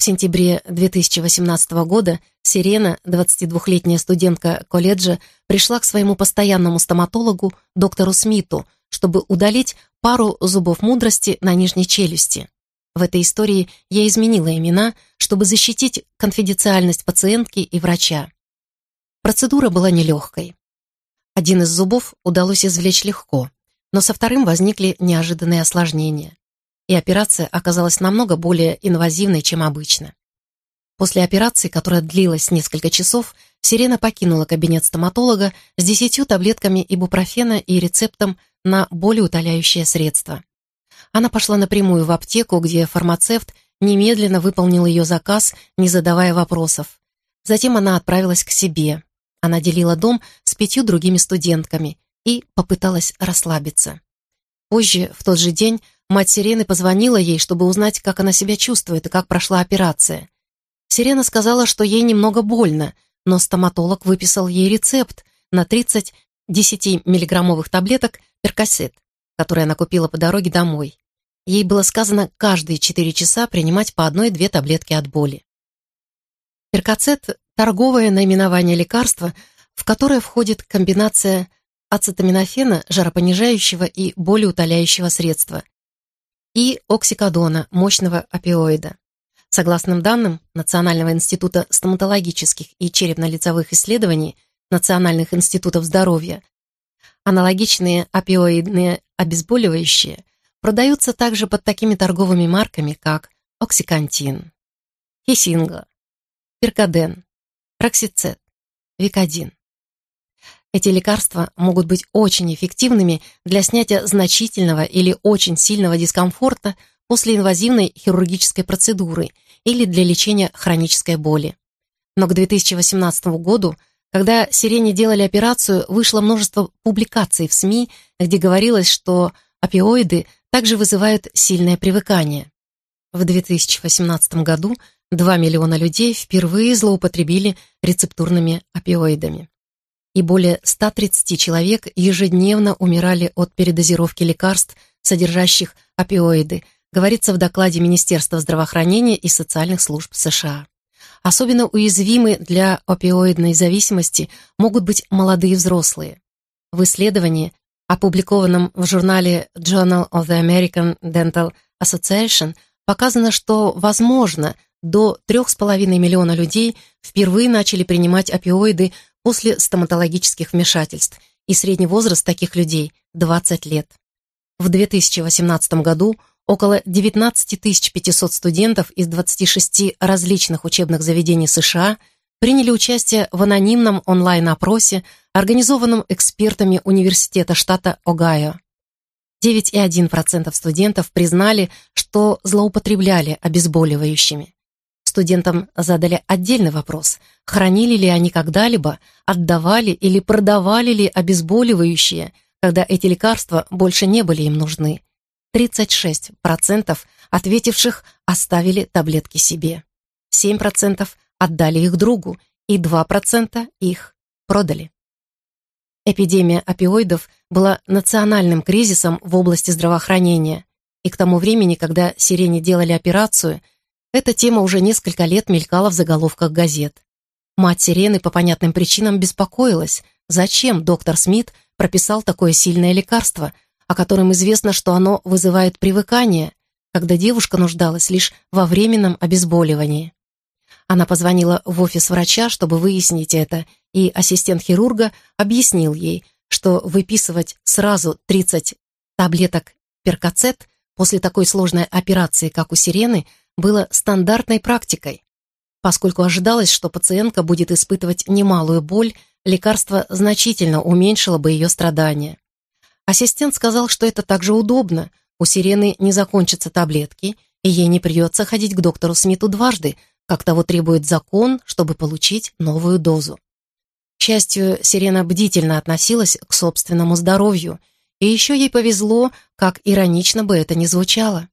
В сентябре 2018 года Сирена, 22-летняя студентка колледжа, пришла к своему постоянному стоматологу, доктору Смиту, чтобы удалить пару зубов мудрости на нижней челюсти. В этой истории я изменила имена, чтобы защитить конфиденциальность пациентки и врача. Процедура была нелегкой. Один из зубов удалось извлечь легко, но со вторым возникли неожиданные осложнения и операция оказалась намного более инвазивной, чем обычно. После операции, которая длилась несколько часов, Сирена покинула кабинет стоматолога с десятью таблетками ибупрофена и рецептом на болеутоляющее средство. Она пошла напрямую в аптеку, где фармацевт немедленно выполнил ее заказ, не задавая вопросов. Затем она отправилась к себе. Она делила дом с пятью другими студентками и попыталась расслабиться. Позже, в тот же день, Мать Сирены позвонила ей, чтобы узнать, как она себя чувствует и как прошла операция. Сирена сказала, что ей немного больно, но стоматолог выписал ей рецепт на 30 10-миллиграммовых таблеток перкассет, которые она купила по дороге домой. Ей было сказано каждые 4 часа принимать по одной-две таблетки от боли. Перкацет – торговое наименование лекарства, в которое входит комбинация ацетаминофена, жаропонижающего и болеутоляющего средства, и оксикодона мощного опиоида. Согласно данным Национального института стоматологических и черепно-лицевых исследований Национальных институтов здоровья, аналогичные опиоидные обезболивающие продаются также под такими торговыми марками, как Оксикантин, Хисинга, Перкаден, Проксицет, Викодин. Эти лекарства могут быть очень эффективными для снятия значительного или очень сильного дискомфорта после инвазивной хирургической процедуры или для лечения хронической боли. Но к 2018 году, когда Сирене делали операцию, вышло множество публикаций в СМИ, где говорилось, что опиоиды также вызывают сильное привыкание. В 2018 году 2 миллиона людей впервые злоупотребили рецептурными опиоидами и более 130 человек ежедневно умирали от передозировки лекарств, содержащих опиоиды, говорится в докладе Министерства здравоохранения и социальных служб США. Особенно уязвимы для опиоидной зависимости могут быть молодые взрослые. В исследовании, опубликованном в журнале Journal of the American Dental Association, показано, что, возможно, до 3,5 миллиона людей впервые начали принимать опиоиды после стоматологических вмешательств, и средний возраст таких людей – 20 лет. В 2018 году около 19 500 студентов из 26 различных учебных заведений США приняли участие в анонимном онлайн-опросе, организованном экспертами Университета штата Огайо. 9,1% студентов признали, что злоупотребляли обезболивающими. Студентам задали отдельный вопрос, хранили ли они когда-либо, отдавали или продавали ли обезболивающие, когда эти лекарства больше не были им нужны. 36% ответивших оставили таблетки себе. 7% отдали их другу, и 2% их продали. Эпидемия опиоидов была национальным кризисом в области здравоохранения, и к тому времени, когда Сирене делали операцию, эта тема уже несколько лет мелькала в заголовках газет. Мать Сирены по понятным причинам беспокоилась, зачем доктор Смит прописал такое сильное лекарство, о котором известно, что оно вызывает привыкание, когда девушка нуждалась лишь во временном обезболивании. Она позвонила в офис врача, чтобы выяснить это, и ассистент хирурга объяснил ей, что выписывать сразу 30 таблеток перкацет после такой сложной операции, как у сирены, было стандартной практикой. Поскольку ожидалось, что пациентка будет испытывать немалую боль, лекарство значительно уменьшило бы ее страдания. Ассистент сказал, что это также удобно, у сирены не закончатся таблетки, и ей не придется ходить к доктору Смиту дважды, как того требует закон, чтобы получить новую дозу. К счастью, сирена бдительно относилась к собственному здоровью, и еще ей повезло, как иронично бы это ни звучало.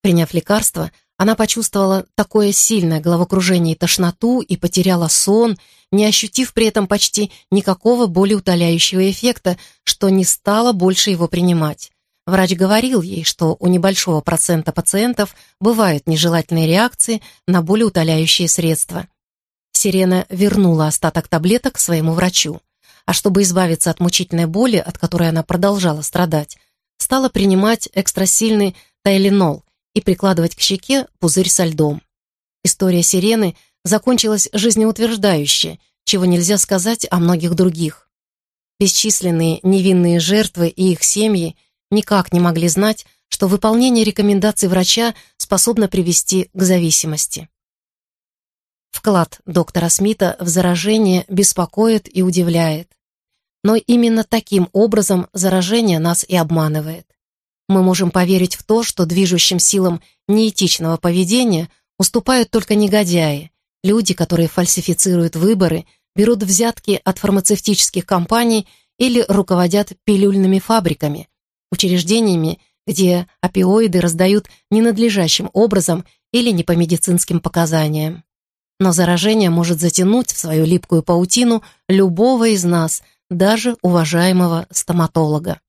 Приняв лекарство, она почувствовала такое сильное головокружение и тошноту и потеряла сон, не ощутив при этом почти никакого болеутоляющего эффекта, что не стала больше его принимать. Врач говорил ей, что у небольшого процента пациентов бывают нежелательные реакции на болеутоляющие средства. Сирена вернула остаток таблеток своему врачу, а чтобы избавиться от мучительной боли, от которой она продолжала страдать, стала принимать экстрасильный тайленол, и прикладывать к щеке пузырь со льдом. История сирены закончилась жизнеутверждающе, чего нельзя сказать о многих других. Бесчисленные невинные жертвы и их семьи никак не могли знать, что выполнение рекомендаций врача способно привести к зависимости. Вклад доктора Смита в заражение беспокоит и удивляет. Но именно таким образом заражение нас и обманывает. Мы можем поверить в то, что движущим силам неэтичного поведения уступают только негодяи, люди, которые фальсифицируют выборы, берут взятки от фармацевтических компаний или руководят пилюльными фабриками, учреждениями, где опиоиды раздают ненадлежащим образом или не по медицинским показаниям. Но заражение может затянуть в свою липкую паутину любого из нас, даже уважаемого стоматолога.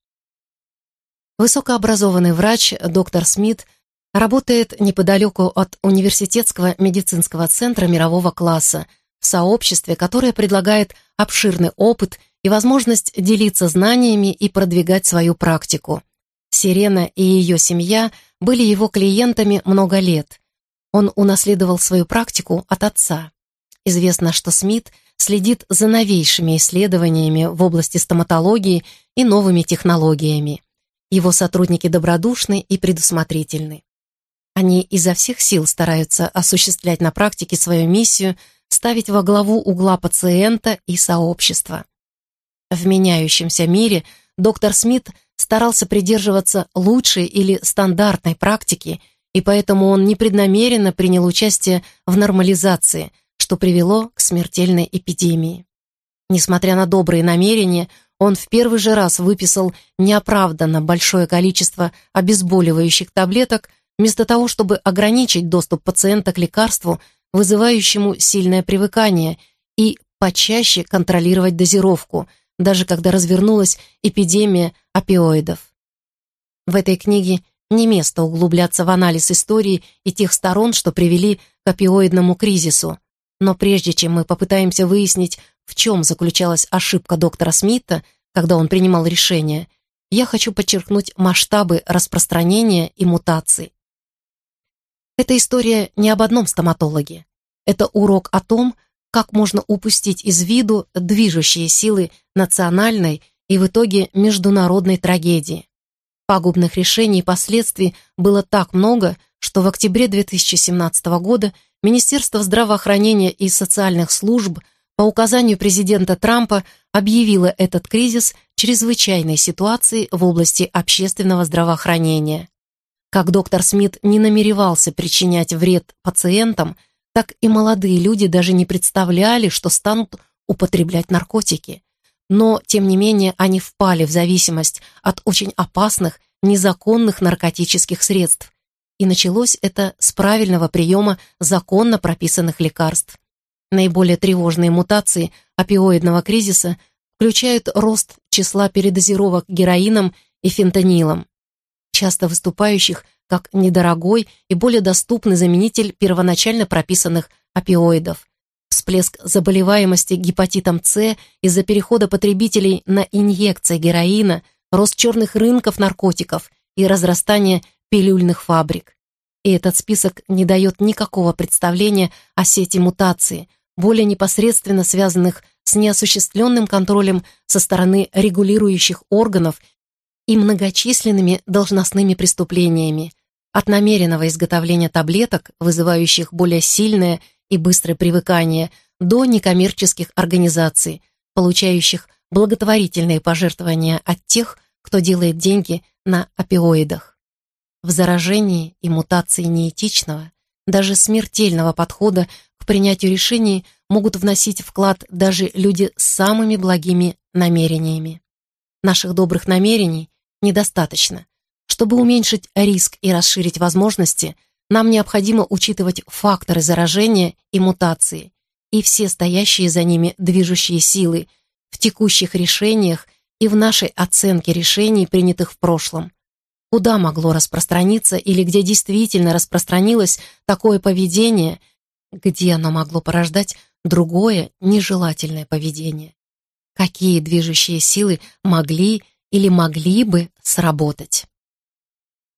Высокообразованный врач доктор Смит работает неподалеку от Университетского медицинского центра мирового класса в сообществе, которое предлагает обширный опыт и возможность делиться знаниями и продвигать свою практику. Сирена и ее семья были его клиентами много лет. Он унаследовал свою практику от отца. Известно, что Смит следит за новейшими исследованиями в области стоматологии и новыми технологиями. Его сотрудники добродушны и предусмотрительны. Они изо всех сил стараются осуществлять на практике свою миссию, ставить во главу угла пациента и сообщества. В меняющемся мире доктор Смит старался придерживаться лучшей или стандартной практики, и поэтому он непреднамеренно принял участие в нормализации, что привело к смертельной эпидемии. Несмотря на добрые намерения, он в первый же раз выписал неоправданно большое количество обезболивающих таблеток вместо того, чтобы ограничить доступ пациента к лекарству, вызывающему сильное привыкание, и почаще контролировать дозировку, даже когда развернулась эпидемия опиоидов. В этой книге не место углубляться в анализ истории и тех сторон, что привели к опиоидному кризису. Но прежде чем мы попытаемся выяснить, в чем заключалась ошибка доктора Смита, когда он принимал решение, я хочу подчеркнуть масштабы распространения и мутаций. Эта история не об одном стоматологе. Это урок о том, как можно упустить из виду движущие силы национальной и в итоге международной трагедии. Пагубных решений и последствий было так много, что в октябре 2017 года Министерство здравоохранения и социальных служб – по указанию президента Трампа объявила этот кризис чрезвычайной ситуацией в области общественного здравоохранения. Как доктор Смит не намеревался причинять вред пациентам, так и молодые люди даже не представляли, что станут употреблять наркотики. Но, тем не менее, они впали в зависимость от очень опасных, незаконных наркотических средств. И началось это с правильного приема законно прописанных лекарств. Наиболее тревожные мутации опиоидного кризиса включают рост числа передозировок героином и фентанилом, часто выступающих как недорогой и более доступный заменитель первоначально прописанных опиоидов. Всплеск заболеваемости гепатитом С из-за перехода потребителей на инъекции героина, рост черных рынков наркотиков и разрастание пилюльных фабрик. И этот список не дает никакого представления о сети мутации, более непосредственно связанных с неосуществленным контролем со стороны регулирующих органов и многочисленными должностными преступлениями, от намеренного изготовления таблеток, вызывающих более сильное и быстрое привыкание, до некоммерческих организаций, получающих благотворительные пожертвования от тех, кто делает деньги на опиоидах. В заражении и мутации неэтичного, даже смертельного подхода к принятию решений могут вносить вклад даже люди с самыми благими намерениями. Наших добрых намерений недостаточно. Чтобы уменьшить риск и расширить возможности, нам необходимо учитывать факторы заражения и мутации и все стоящие за ними движущие силы в текущих решениях и в нашей оценке решений, принятых в прошлом, куда могло распространиться или где действительно распространилось такое поведение, где оно могло порождать другое нежелательное поведение. Какие движущие силы могли или могли бы сработать?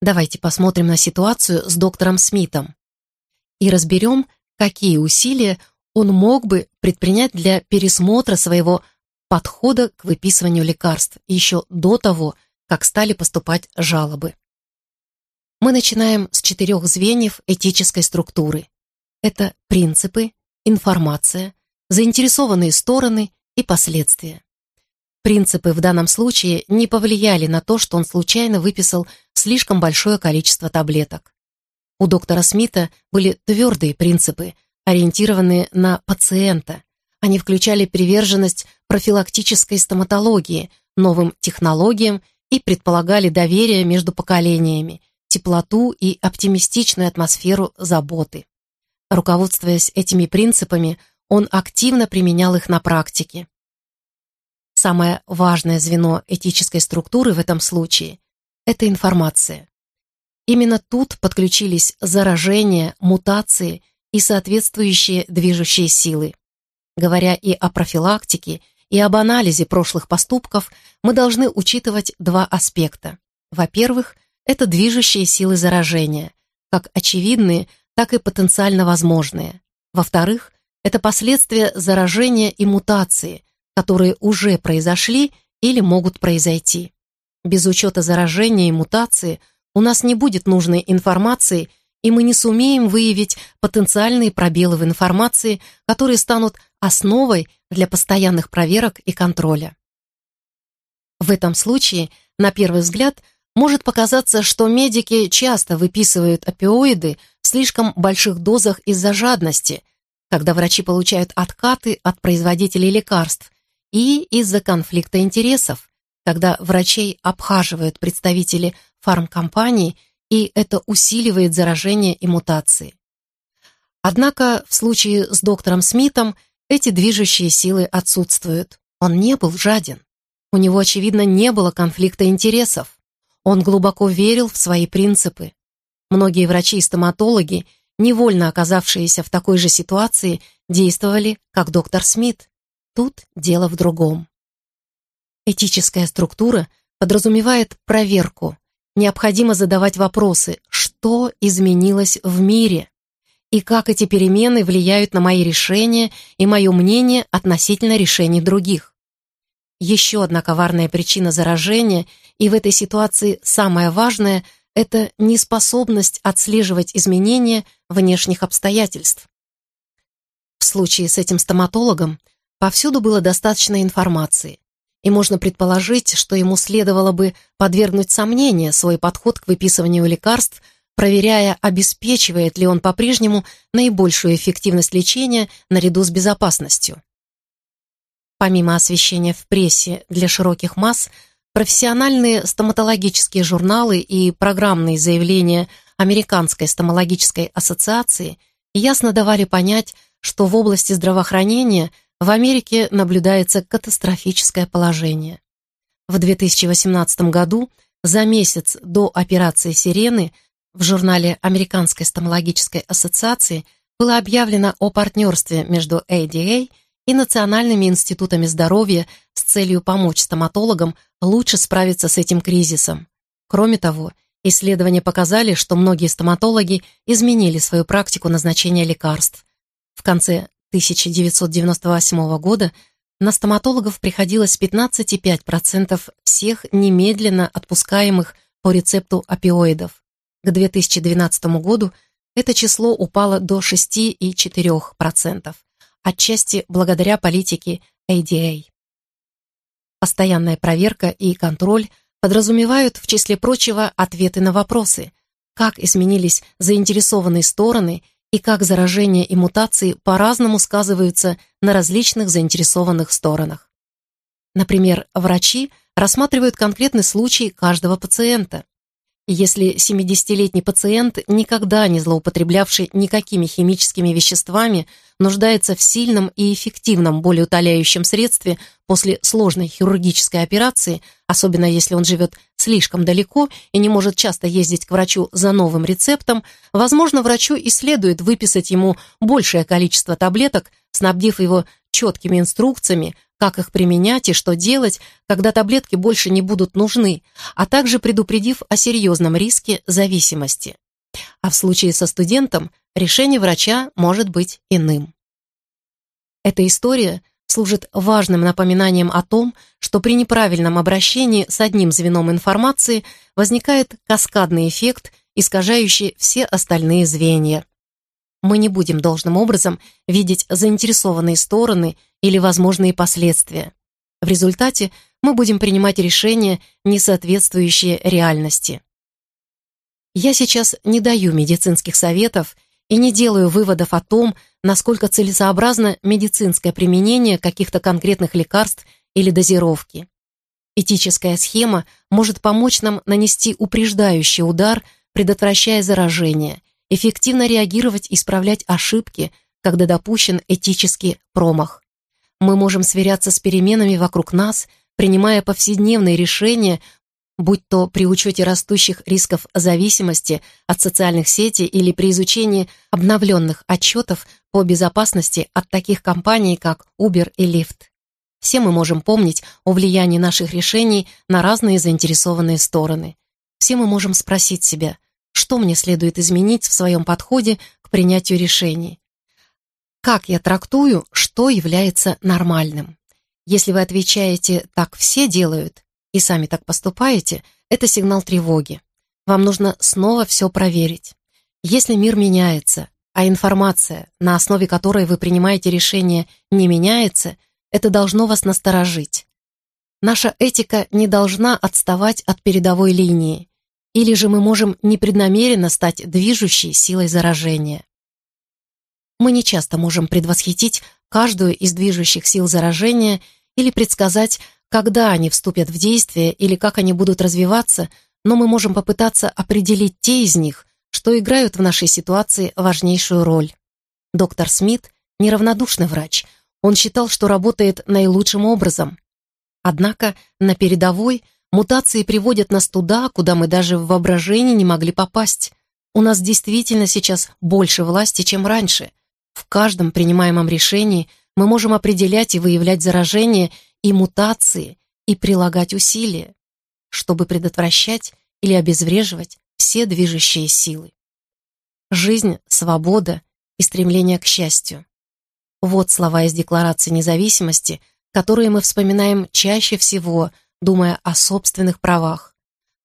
Давайте посмотрим на ситуацию с доктором Смитом и разберем, какие усилия он мог бы предпринять для пересмотра своего подхода к выписыванию лекарств еще до того, как стали поступать жалобы. Мы начинаем с четырех звеньев этической структуры. Это принципы, информация, заинтересованные стороны и последствия. Принципы в данном случае не повлияли на то, что он случайно выписал слишком большое количество таблеток. У доктора Смита были твердые принципы, ориентированные на пациента. Они включали приверженность профилактической стоматологии, новым технологиям и предполагали доверие между поколениями, теплоту и оптимистичную атмосферу заботы. Руководствуясь этими принципами, он активно применял их на практике. Самое важное звено этической структуры в этом случае – это информация. Именно тут подключились заражения, мутации и соответствующие движущие силы. Говоря и о профилактике – и об анализе прошлых поступков мы должны учитывать два аспекта. Во-первых, это движущие силы заражения, как очевидные, так и потенциально возможные. Во-вторых, это последствия заражения и мутации, которые уже произошли или могут произойти. Без учета заражения и мутации у нас не будет нужной информации, и мы не сумеем выявить потенциальные пробелы в информации, которые станут основой для постоянных проверок и контроля. В этом случае, на первый взгляд, может показаться, что медики часто выписывают опиоиды в слишком больших дозах из-за жадности, когда врачи получают откаты от производителей лекарств, и из-за конфликта интересов, когда врачей обхаживают представители фармкомпаний, и это усиливает заражение и мутации. Однако в случае с доктором Смитом – эти движущие силы отсутствуют. Он не был жаден. У него, очевидно, не было конфликта интересов. Он глубоко верил в свои принципы. Многие врачи и стоматологи, невольно оказавшиеся в такой же ситуации, действовали, как доктор Смит. Тут дело в другом. Этическая структура подразумевает проверку. Необходимо задавать вопросы, что изменилось в мире, и как эти перемены влияют на мои решения и мое мнение относительно решений других. Еще одна коварная причина заражения, и в этой ситуации самое важное – это неспособность отслеживать изменения внешних обстоятельств. В случае с этим стоматологом повсюду было достаточно информации, и можно предположить, что ему следовало бы подвергнуть сомнение свой подход к выписыванию лекарств – проверяя, обеспечивает ли он по-прежнему наибольшую эффективность лечения наряду с безопасностью. Помимо освещения в прессе для широких масс, профессиональные стоматологические журналы и программные заявления Американской стоматологической ассоциации ясно давали понять, что в области здравоохранения в Америке наблюдается катастрофическое положение. В 2018 году, за месяц до операции «Сирены», в журнале Американской стоматологической ассоциации было объявлено о партнерстве между ADA и национальными институтами здоровья с целью помочь стоматологам лучше справиться с этим кризисом. Кроме того, исследования показали, что многие стоматологи изменили свою практику назначения лекарств. В конце 1998 года на стоматологов приходилось 15,5% всех немедленно отпускаемых по рецепту опиоидов к 2012 году это число упало до 6,4%, отчасти благодаря политике ADA. Постоянная проверка и контроль подразумевают, в числе прочего, ответы на вопросы, как изменились заинтересованные стороны и как заражения и мутации по-разному сказываются на различных заинтересованных сторонах. Например, врачи рассматривают конкретный случай каждого пациента, если 70-летний пациент, никогда не злоупотреблявший никакими химическими веществами, нуждается в сильном и эффективном болеутоляющем средстве после сложной хирургической операции, особенно если он живет слишком далеко и не может часто ездить к врачу за новым рецептом, возможно, врачу и следует выписать ему большее количество таблеток, снабдив его четкими инструкциями, как их применять и что делать, когда таблетки больше не будут нужны, а также предупредив о серьезном риске зависимости. А в случае со студентом решение врача может быть иным. Эта история служит важным напоминанием о том, что при неправильном обращении с одним звеном информации возникает каскадный эффект, искажающий все остальные звенья. Мы не будем должным образом видеть заинтересованные стороны или возможные последствия. В результате мы будем принимать решения, не соответствующие реальности. Я сейчас не даю медицинских советов и не делаю выводов о том, насколько целесообразно медицинское применение каких-то конкретных лекарств или дозировки. Этическая схема может помочь нам нанести упреждающий удар, предотвращая заражение – эффективно реагировать и исправлять ошибки, когда допущен этический промах. Мы можем сверяться с переменами вокруг нас, принимая повседневные решения, будь то при учете растущих рисков зависимости от социальных сетей или при изучении обновленных отчетов по безопасности от таких компаний, как Uber и Lyft. Все мы можем помнить о влиянии наших решений на разные заинтересованные стороны. Все мы можем спросить себя, что мне следует изменить в своем подходе к принятию решений. Как я трактую, что является нормальным? Если вы отвечаете «так все делают» и сами так поступаете, это сигнал тревоги. Вам нужно снова все проверить. Если мир меняется, а информация, на основе которой вы принимаете решение, не меняется, это должно вас насторожить. Наша этика не должна отставать от передовой линии. Или же мы можем непреднамеренно стать движущей силой заражения. Мы не часто можем предвосхитить каждую из движущих сил заражения или предсказать, когда они вступят в действие или как они будут развиваться, но мы можем попытаться определить те из них, что играют в нашей ситуации важнейшую роль. Доктор Смит – неравнодушный врач. Он считал, что работает наилучшим образом. Однако на передовой – Мутации приводят нас туда, куда мы даже в воображении не могли попасть. У нас действительно сейчас больше власти, чем раньше. В каждом принимаемом решении мы можем определять и выявлять заражения и мутации и прилагать усилия, чтобы предотвращать или обезвреживать все движущие силы. Жизнь, свобода и стремление к счастью. Вот слова из Декларации независимости, которые мы вспоминаем чаще всего – думая о собственных правах.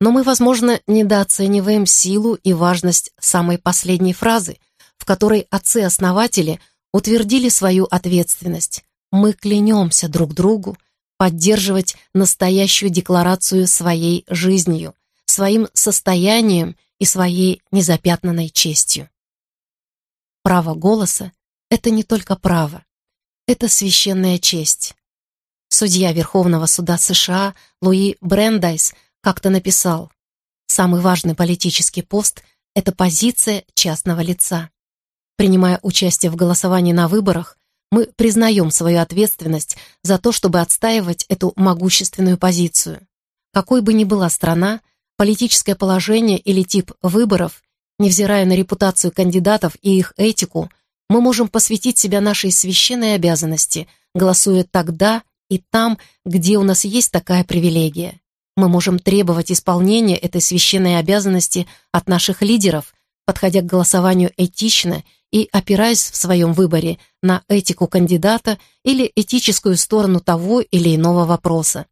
Но мы, возможно, недооцениваем силу и важность самой последней фразы, в которой отцы-основатели утвердили свою ответственность. Мы клянемся друг другу поддерживать настоящую декларацию своей жизнью, своим состоянием и своей незапятнанной честью. Право голоса — это не только право, это священная честь. Судья Верховного суда США Луи Брендайс как-то написал, «Самый важный политический пост – это позиция частного лица. Принимая участие в голосовании на выборах, мы признаем свою ответственность за то, чтобы отстаивать эту могущественную позицию. Какой бы ни была страна, политическое положение или тип выборов, невзирая на репутацию кандидатов и их этику, мы можем посвятить себя нашей священной обязанности, голосуя тогда, и там, где у нас есть такая привилегия. Мы можем требовать исполнения этой священной обязанности от наших лидеров, подходя к голосованию этично и опираясь в своем выборе на этику кандидата или этическую сторону того или иного вопроса.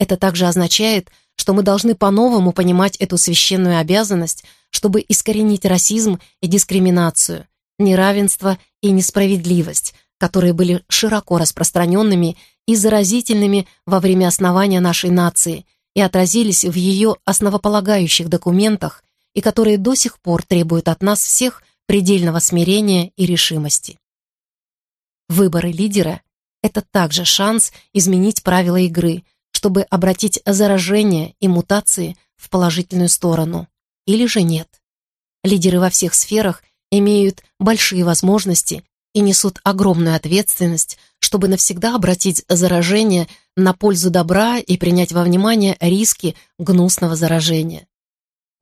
Это также означает, что мы должны по-новому понимать эту священную обязанность, чтобы искоренить расизм и дискриминацию, неравенство и несправедливость, которые были широко распространенными и заразительными во время основания нашей нации и отразились в ее основополагающих документах и которые до сих пор требуют от нас всех предельного смирения и решимости. Выборы лидера – это также шанс изменить правила игры, чтобы обратить заражение и мутации в положительную сторону, или же нет. Лидеры во всех сферах имеют большие возможности и несут огромную ответственность чтобы навсегда обратить заражение на пользу добра и принять во внимание риски гнусного заражения.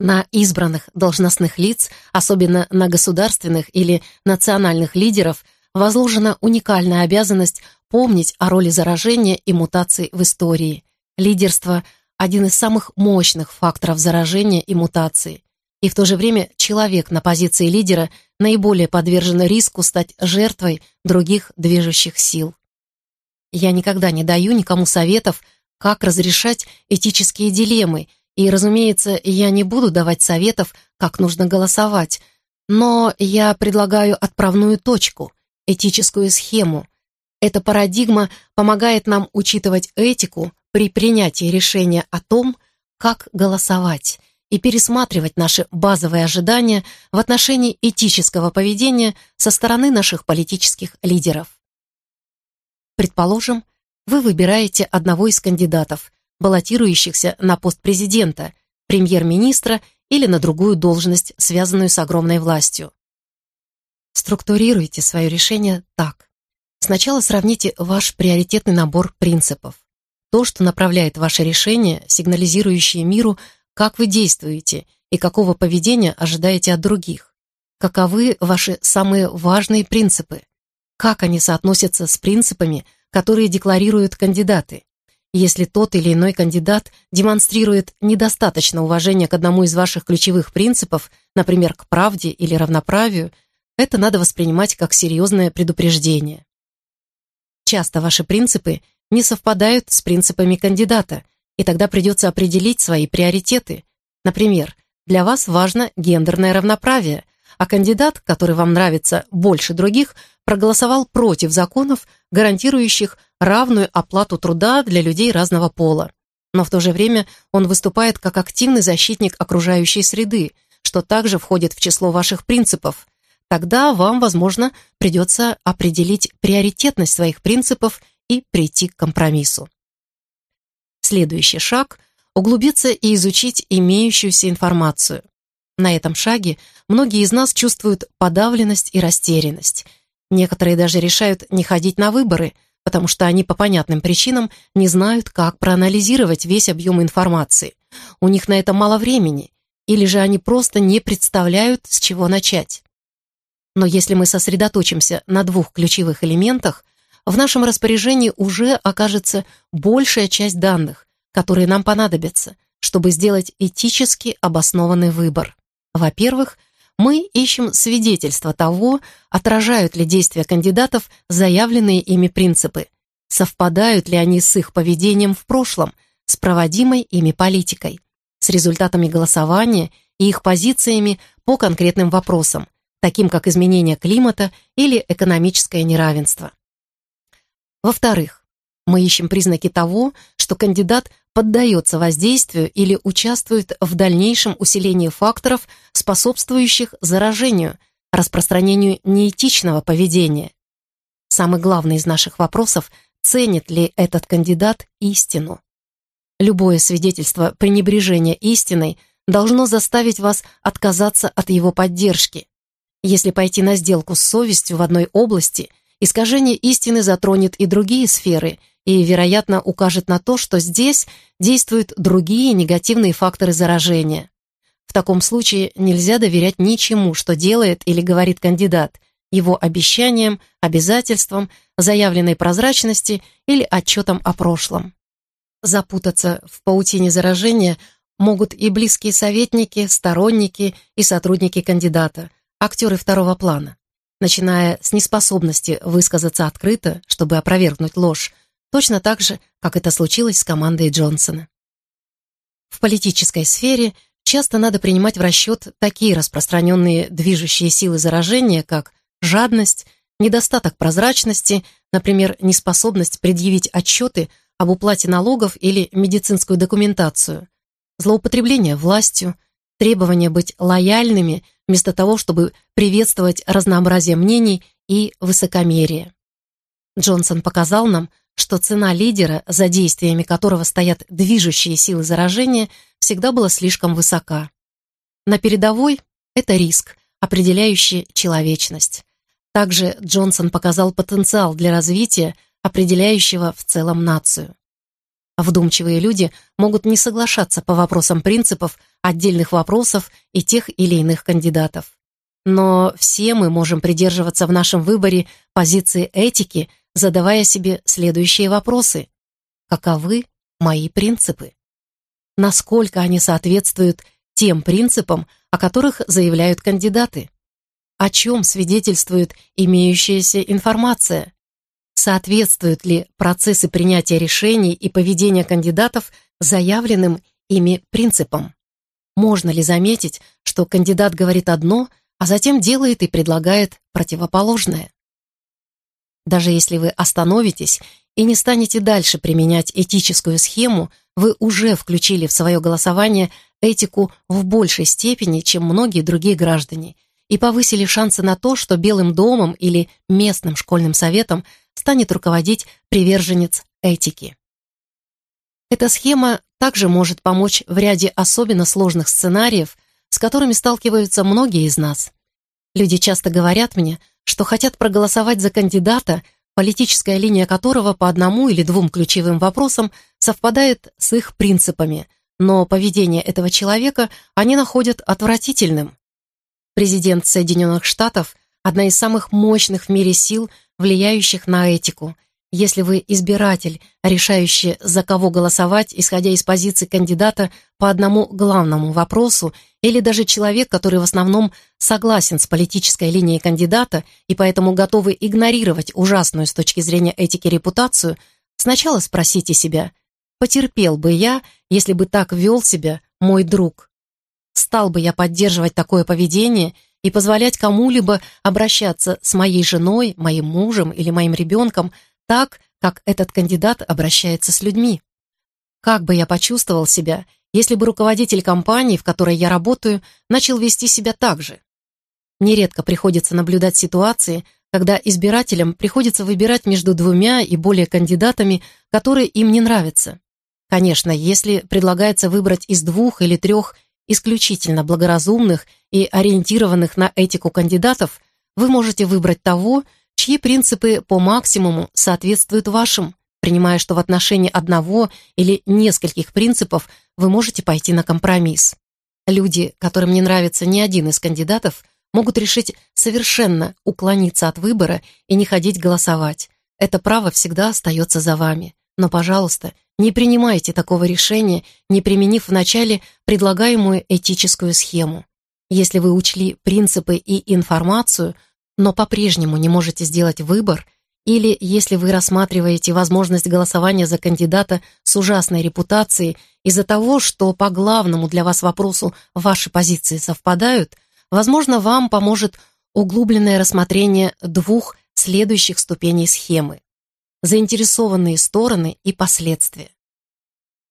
На избранных должностных лиц, особенно на государственных или национальных лидеров, возложена уникальная обязанность помнить о роли заражения и мутаций в истории. Лидерство – один из самых мощных факторов заражения и мутации и в то же время человек на позиции лидера наиболее подвержен риску стать жертвой других движущих сил. Я никогда не даю никому советов, как разрешать этические дилеммы, и, разумеется, я не буду давать советов, как нужно голосовать, но я предлагаю отправную точку, этическую схему. Эта парадигма помогает нам учитывать этику при принятии решения о том, как голосовать – и пересматривать наши базовые ожидания в отношении этического поведения со стороны наших политических лидеров. Предположим, вы выбираете одного из кандидатов, баллотирующихся на пост президента, премьер-министра или на другую должность, связанную с огромной властью. Структурируйте свое решение так. Сначала сравните ваш приоритетный набор принципов. То, что направляет ваше решение, сигнализирующее миру как вы действуете и какого поведения ожидаете от других? Каковы ваши самые важные принципы? Как они соотносятся с принципами, которые декларируют кандидаты? Если тот или иной кандидат демонстрирует недостаточно уважения к одному из ваших ключевых принципов, например, к правде или равноправию, это надо воспринимать как серьезное предупреждение. Часто ваши принципы не совпадают с принципами кандидата – и тогда придется определить свои приоритеты. Например, для вас важно гендерное равноправие, а кандидат, который вам нравится больше других, проголосовал против законов, гарантирующих равную оплату труда для людей разного пола. Но в то же время он выступает как активный защитник окружающей среды, что также входит в число ваших принципов. Тогда вам, возможно, придется определить приоритетность своих принципов и прийти к компромиссу. Следующий шаг – углубиться и изучить имеющуюся информацию. На этом шаге многие из нас чувствуют подавленность и растерянность. Некоторые даже решают не ходить на выборы, потому что они по понятным причинам не знают, как проанализировать весь объем информации. У них на это мало времени, или же они просто не представляют, с чего начать. Но если мы сосредоточимся на двух ключевых элементах – в нашем распоряжении уже окажется большая часть данных, которые нам понадобятся, чтобы сделать этически обоснованный выбор. Во-первых, мы ищем свидетельства того, отражают ли действия кандидатов заявленные ими принципы, совпадают ли они с их поведением в прошлом, с проводимой ими политикой, с результатами голосования и их позициями по конкретным вопросам, таким как изменение климата или экономическое неравенство. Во-вторых, мы ищем признаки того, что кандидат поддается воздействию или участвует в дальнейшем усилении факторов, способствующих заражению, распространению неэтичного поведения. Самый главный из наших вопросов – ценит ли этот кандидат истину? Любое свидетельство пренебрежения истиной должно заставить вас отказаться от его поддержки. Если пойти на сделку с совестью в одной области – Искажение истины затронет и другие сферы и, вероятно, укажет на то, что здесь действуют другие негативные факторы заражения. В таком случае нельзя доверять ничему, что делает или говорит кандидат, его обещаниям, обязательствам, заявленной прозрачности или отчетам о прошлом. Запутаться в паутине заражения могут и близкие советники, сторонники и сотрудники кандидата, актеры второго плана начиная с неспособности высказаться открыто, чтобы опровергнуть ложь, точно так же, как это случилось с командой Джонсона. В политической сфере часто надо принимать в расчет такие распространенные движущие силы заражения, как жадность, недостаток прозрачности, например, неспособность предъявить отчеты об уплате налогов или медицинскую документацию, злоупотребление властью, требование быть лояльными вместо того, чтобы приветствовать разнообразие мнений и высокомерие. Джонсон показал нам, что цена лидера, за действиями которого стоят движущие силы заражения, всегда была слишком высока. На передовой это риск, определяющий человечность. Также Джонсон показал потенциал для развития, определяющего в целом нацию. А вдумчивые люди могут не соглашаться по вопросам принципов, отдельных вопросов и тех или иных кандидатов. Но все мы можем придерживаться в нашем выборе позиции этики, задавая себе следующие вопросы. Каковы мои принципы? Насколько они соответствуют тем принципам, о которых заявляют кандидаты? О чем свидетельствует имеющаяся информация? Соответствуют ли процессы принятия решений и поведения кандидатов заявленным ими принципам? можно ли заметить, что кандидат говорит одно, а затем делает и предлагает противоположное. Даже если вы остановитесь и не станете дальше применять этическую схему, вы уже включили в свое голосование этику в большей степени, чем многие другие граждане, и повысили шансы на то, что Белым домом или местным школьным советом станет руководить приверженец этики. Эта схема также может помочь в ряде особенно сложных сценариев, с которыми сталкиваются многие из нас. Люди часто говорят мне, что хотят проголосовать за кандидата, политическая линия которого по одному или двум ключевым вопросам совпадает с их принципами, но поведение этого человека они находят отвратительным. Президент Соединенных Штатов – одна из самых мощных в мире сил, влияющих на этику – если вы избиратель, решающий, за кого голосовать, исходя из позиции кандидата по одному главному вопросу, или даже человек, который в основном согласен с политической линией кандидата и поэтому готовы игнорировать ужасную с точки зрения этики репутацию, сначала спросите себя, потерпел бы я, если бы так вел себя мой друг? Стал бы я поддерживать такое поведение – и позволять кому-либо обращаться с моей женой, моим мужем или моим ребенком так, как этот кандидат обращается с людьми. Как бы я почувствовал себя, если бы руководитель компании, в которой я работаю, начал вести себя так же? Нередко приходится наблюдать ситуации, когда избирателям приходится выбирать между двумя и более кандидатами, которые им не нравятся. Конечно, если предлагается выбрать из двух или трех исключительно благоразумных и ориентированных на этику кандидатов, вы можете выбрать того, чьи принципы по максимуму соответствуют вашим, принимая, что в отношении одного или нескольких принципов вы можете пойти на компромисс. Люди, которым не нравится ни один из кандидатов, могут решить совершенно уклониться от выбора и не ходить голосовать. Это право всегда остается за вами. Но, пожалуйста, не принимайте такого решения, не применив вначале предлагаемую этическую схему. Если вы учли принципы и информацию, но по-прежнему не можете сделать выбор, или если вы рассматриваете возможность голосования за кандидата с ужасной репутацией из-за того, что по главному для вас вопросу ваши позиции совпадают, возможно, вам поможет углубленное рассмотрение двух следующих ступеней схемы – заинтересованные стороны и последствия.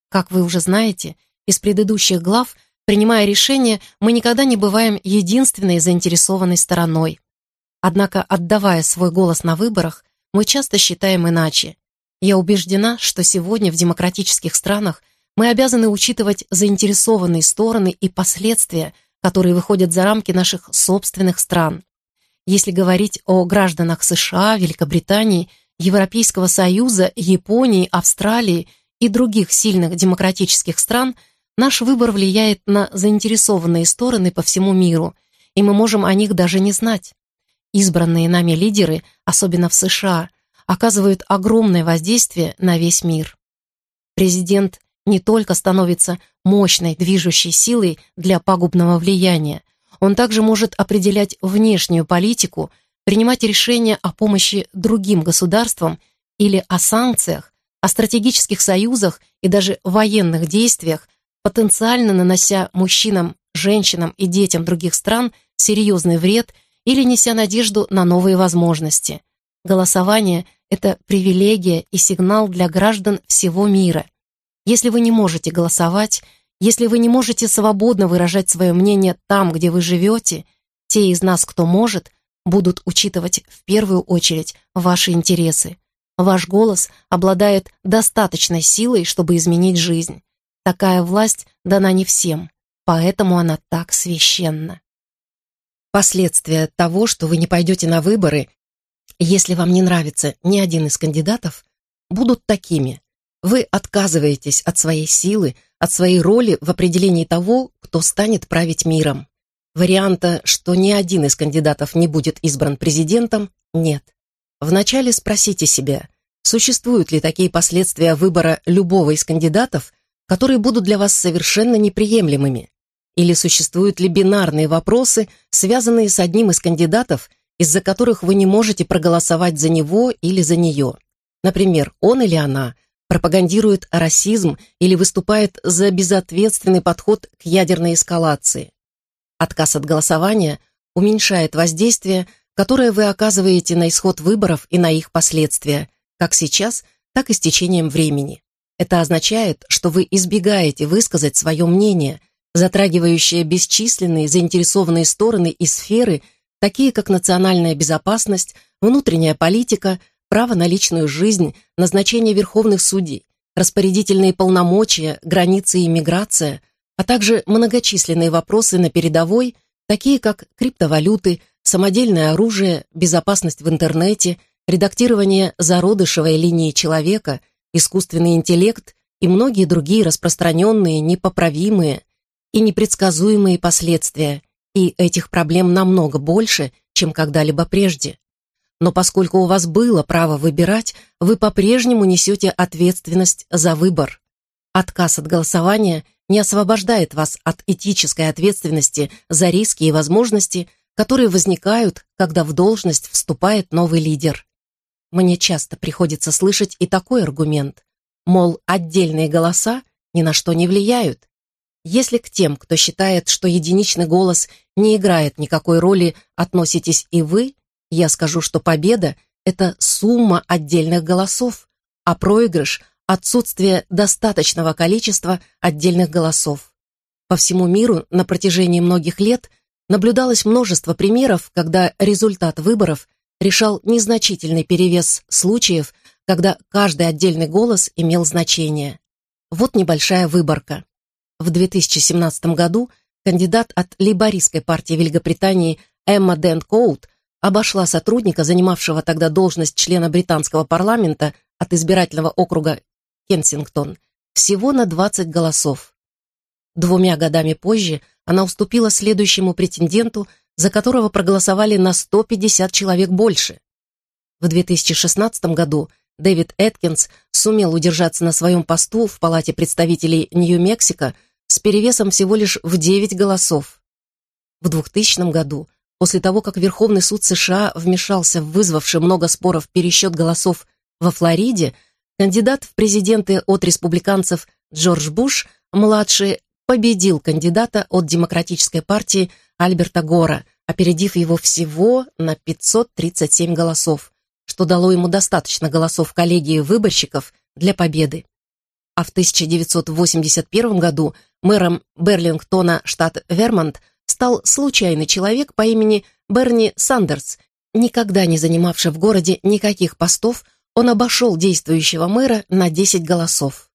Как вы уже знаете, из предыдущих глав, принимая решение, мы никогда не бываем единственной заинтересованной стороной. Однако, отдавая свой голос на выборах, мы часто считаем иначе. Я убеждена, что сегодня в демократических странах мы обязаны учитывать заинтересованные стороны и последствия, которые выходят за рамки наших собственных стран. Если говорить о гражданах США, Великобритании, Европейского Союза, Японии, Австралии и других сильных демократических стран, наш выбор влияет на заинтересованные стороны по всему миру, и мы можем о них даже не знать избранные нами лидеры, особенно в США, оказывают огромное воздействие на весь мир. Президент не только становится мощной движущей силой для пагубного влияния, он также может определять внешнюю политику, принимать решения о помощи другим государствам или о санкциях, о стратегических союзах и даже военных действиях, потенциально нанося мужчинам, женщинам и детям других стран серьезный вред или неся надежду на новые возможности. Голосование – это привилегия и сигнал для граждан всего мира. Если вы не можете голосовать, если вы не можете свободно выражать свое мнение там, где вы живете, те из нас, кто может, будут учитывать в первую очередь ваши интересы. Ваш голос обладает достаточной силой, чтобы изменить жизнь. Такая власть дана не всем, поэтому она так священна. Последствия того, что вы не пойдете на выборы, если вам не нравится ни один из кандидатов, будут такими. Вы отказываетесь от своей силы, от своей роли в определении того, кто станет править миром. Варианта, что ни один из кандидатов не будет избран президентом, нет. Вначале спросите себя, существуют ли такие последствия выбора любого из кандидатов, которые будут для вас совершенно неприемлемыми. Или существуют ли бинарные вопросы, связанные с одним из кандидатов, из-за которых вы не можете проголосовать за него или за нее? Например, он или она пропагандирует расизм или выступает за безответственный подход к ядерной эскалации. Отказ от голосования уменьшает воздействие, которое вы оказываете на исход выборов и на их последствия, как сейчас, так и с течением времени. Это означает, что вы избегаете высказать свое мнение – затрагивающая бесчисленные заинтересованные стороны и сферы, такие как национальная безопасность, внутренняя политика, право на личную жизнь, назначение верховных судей, распорядительные полномочия, границы и миграция, а также многочисленные вопросы на передовой, такие как криптовалюты, самодельное оружие, безопасность в интернете, редактирование зародышевой линии человека, искусственный интеллект и многие другие распространенные, непоправимые – и непредсказуемые последствия, и этих проблем намного больше, чем когда-либо прежде. Но поскольку у вас было право выбирать, вы по-прежнему несете ответственность за выбор. Отказ от голосования не освобождает вас от этической ответственности за риски и возможности, которые возникают, когда в должность вступает новый лидер. Мне часто приходится слышать и такой аргумент, мол, отдельные голоса ни на что не влияют, если к тем, кто считает, что единичный голос не играет никакой роли, относитесь и вы, я скажу, что победа — это сумма отдельных голосов, а проигрыш — отсутствие достаточного количества отдельных голосов. По всему миру на протяжении многих лет наблюдалось множество примеров, когда результат выборов решал незначительный перевес случаев, когда каждый отдельный голос имел значение. Вот небольшая выборка в 2017 году кандидат от лейбористской партии Великобритании Эмма Дэн Коут обошла сотрудника, занимавшего тогда должность члена британского парламента от избирательного округа Кенсингтон, всего на 20 голосов. Двумя годами позже она уступила следующему претенденту, за которого проголосовали на 150 человек больше. В 2016 году Дэвид Эткинс сумел удержаться на своем посту в Палате представителей Нью-Мексико с перевесом всего лишь в 9 голосов. В 2000 году, после того, как Верховный суд США вмешался в вызвавший много споров пересчет голосов во Флориде, кандидат в президенты от республиканцев Джордж Буш, младший, победил кандидата от Демократической партии Альберта Гора, опередив его всего на 537 голосов, что дало ему достаточно голосов коллегии выборщиков для победы а в 1981 году мэром Берлингтона, штат Вермонт, стал случайный человек по имени Берни Сандерс. Никогда не занимавший в городе никаких постов, он обошел действующего мэра на 10 голосов.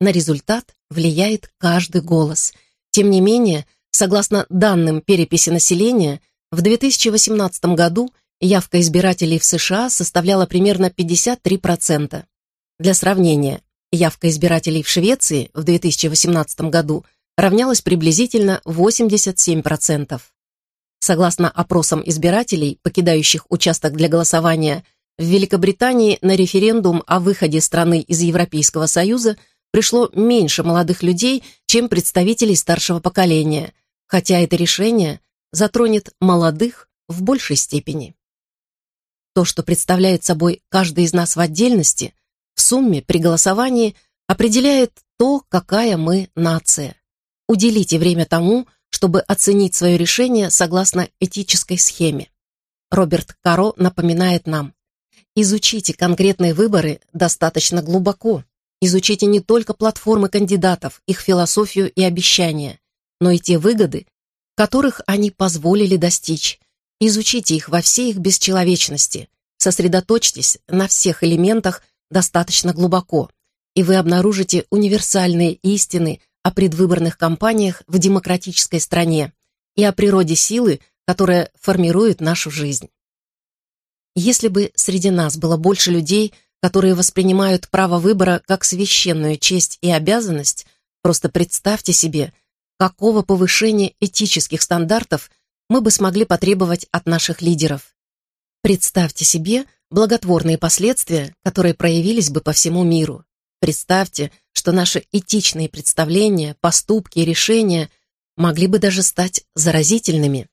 На результат влияет каждый голос. Тем не менее, согласно данным переписи населения, в 2018 году явка избирателей в США составляла примерно 53%. Для сравнения, явка избирателей в Швеции в 2018 году равнялась приблизительно 87%. Согласно опросам избирателей, покидающих участок для голосования, в Великобритании на референдум о выходе страны из Европейского Союза пришло меньше молодых людей, чем представителей старшего поколения, хотя это решение затронет молодых в большей степени. То, что представляет собой каждый из нас в отдельности, в сумме при голосовании определяет то, какая мы нация. Уделите время тому, чтобы оценить свое решение согласно этической схеме. Роберт Каро напоминает нам. Изучите конкретные выборы достаточно глубоко. Изучите не только платформы кандидатов, их философию и обещания, но и те выгоды, которых они позволили достичь. Изучите их во всей их бесчеловечности. Сосредоточьтесь на всех элементах, достаточно глубоко, и вы обнаружите универсальные истины о предвыборных кампаниях в демократической стране и о природе силы, которая формирует нашу жизнь. Если бы среди нас было больше людей, которые воспринимают право выбора как священную честь и обязанность, просто представьте себе, какого повышения этических стандартов мы бы смогли потребовать от наших лидеров. Представьте себе, благотворные последствия, которые проявились бы по всему миру. Представьте, что наши этичные представления, поступки и решения могли бы даже стать заразительными.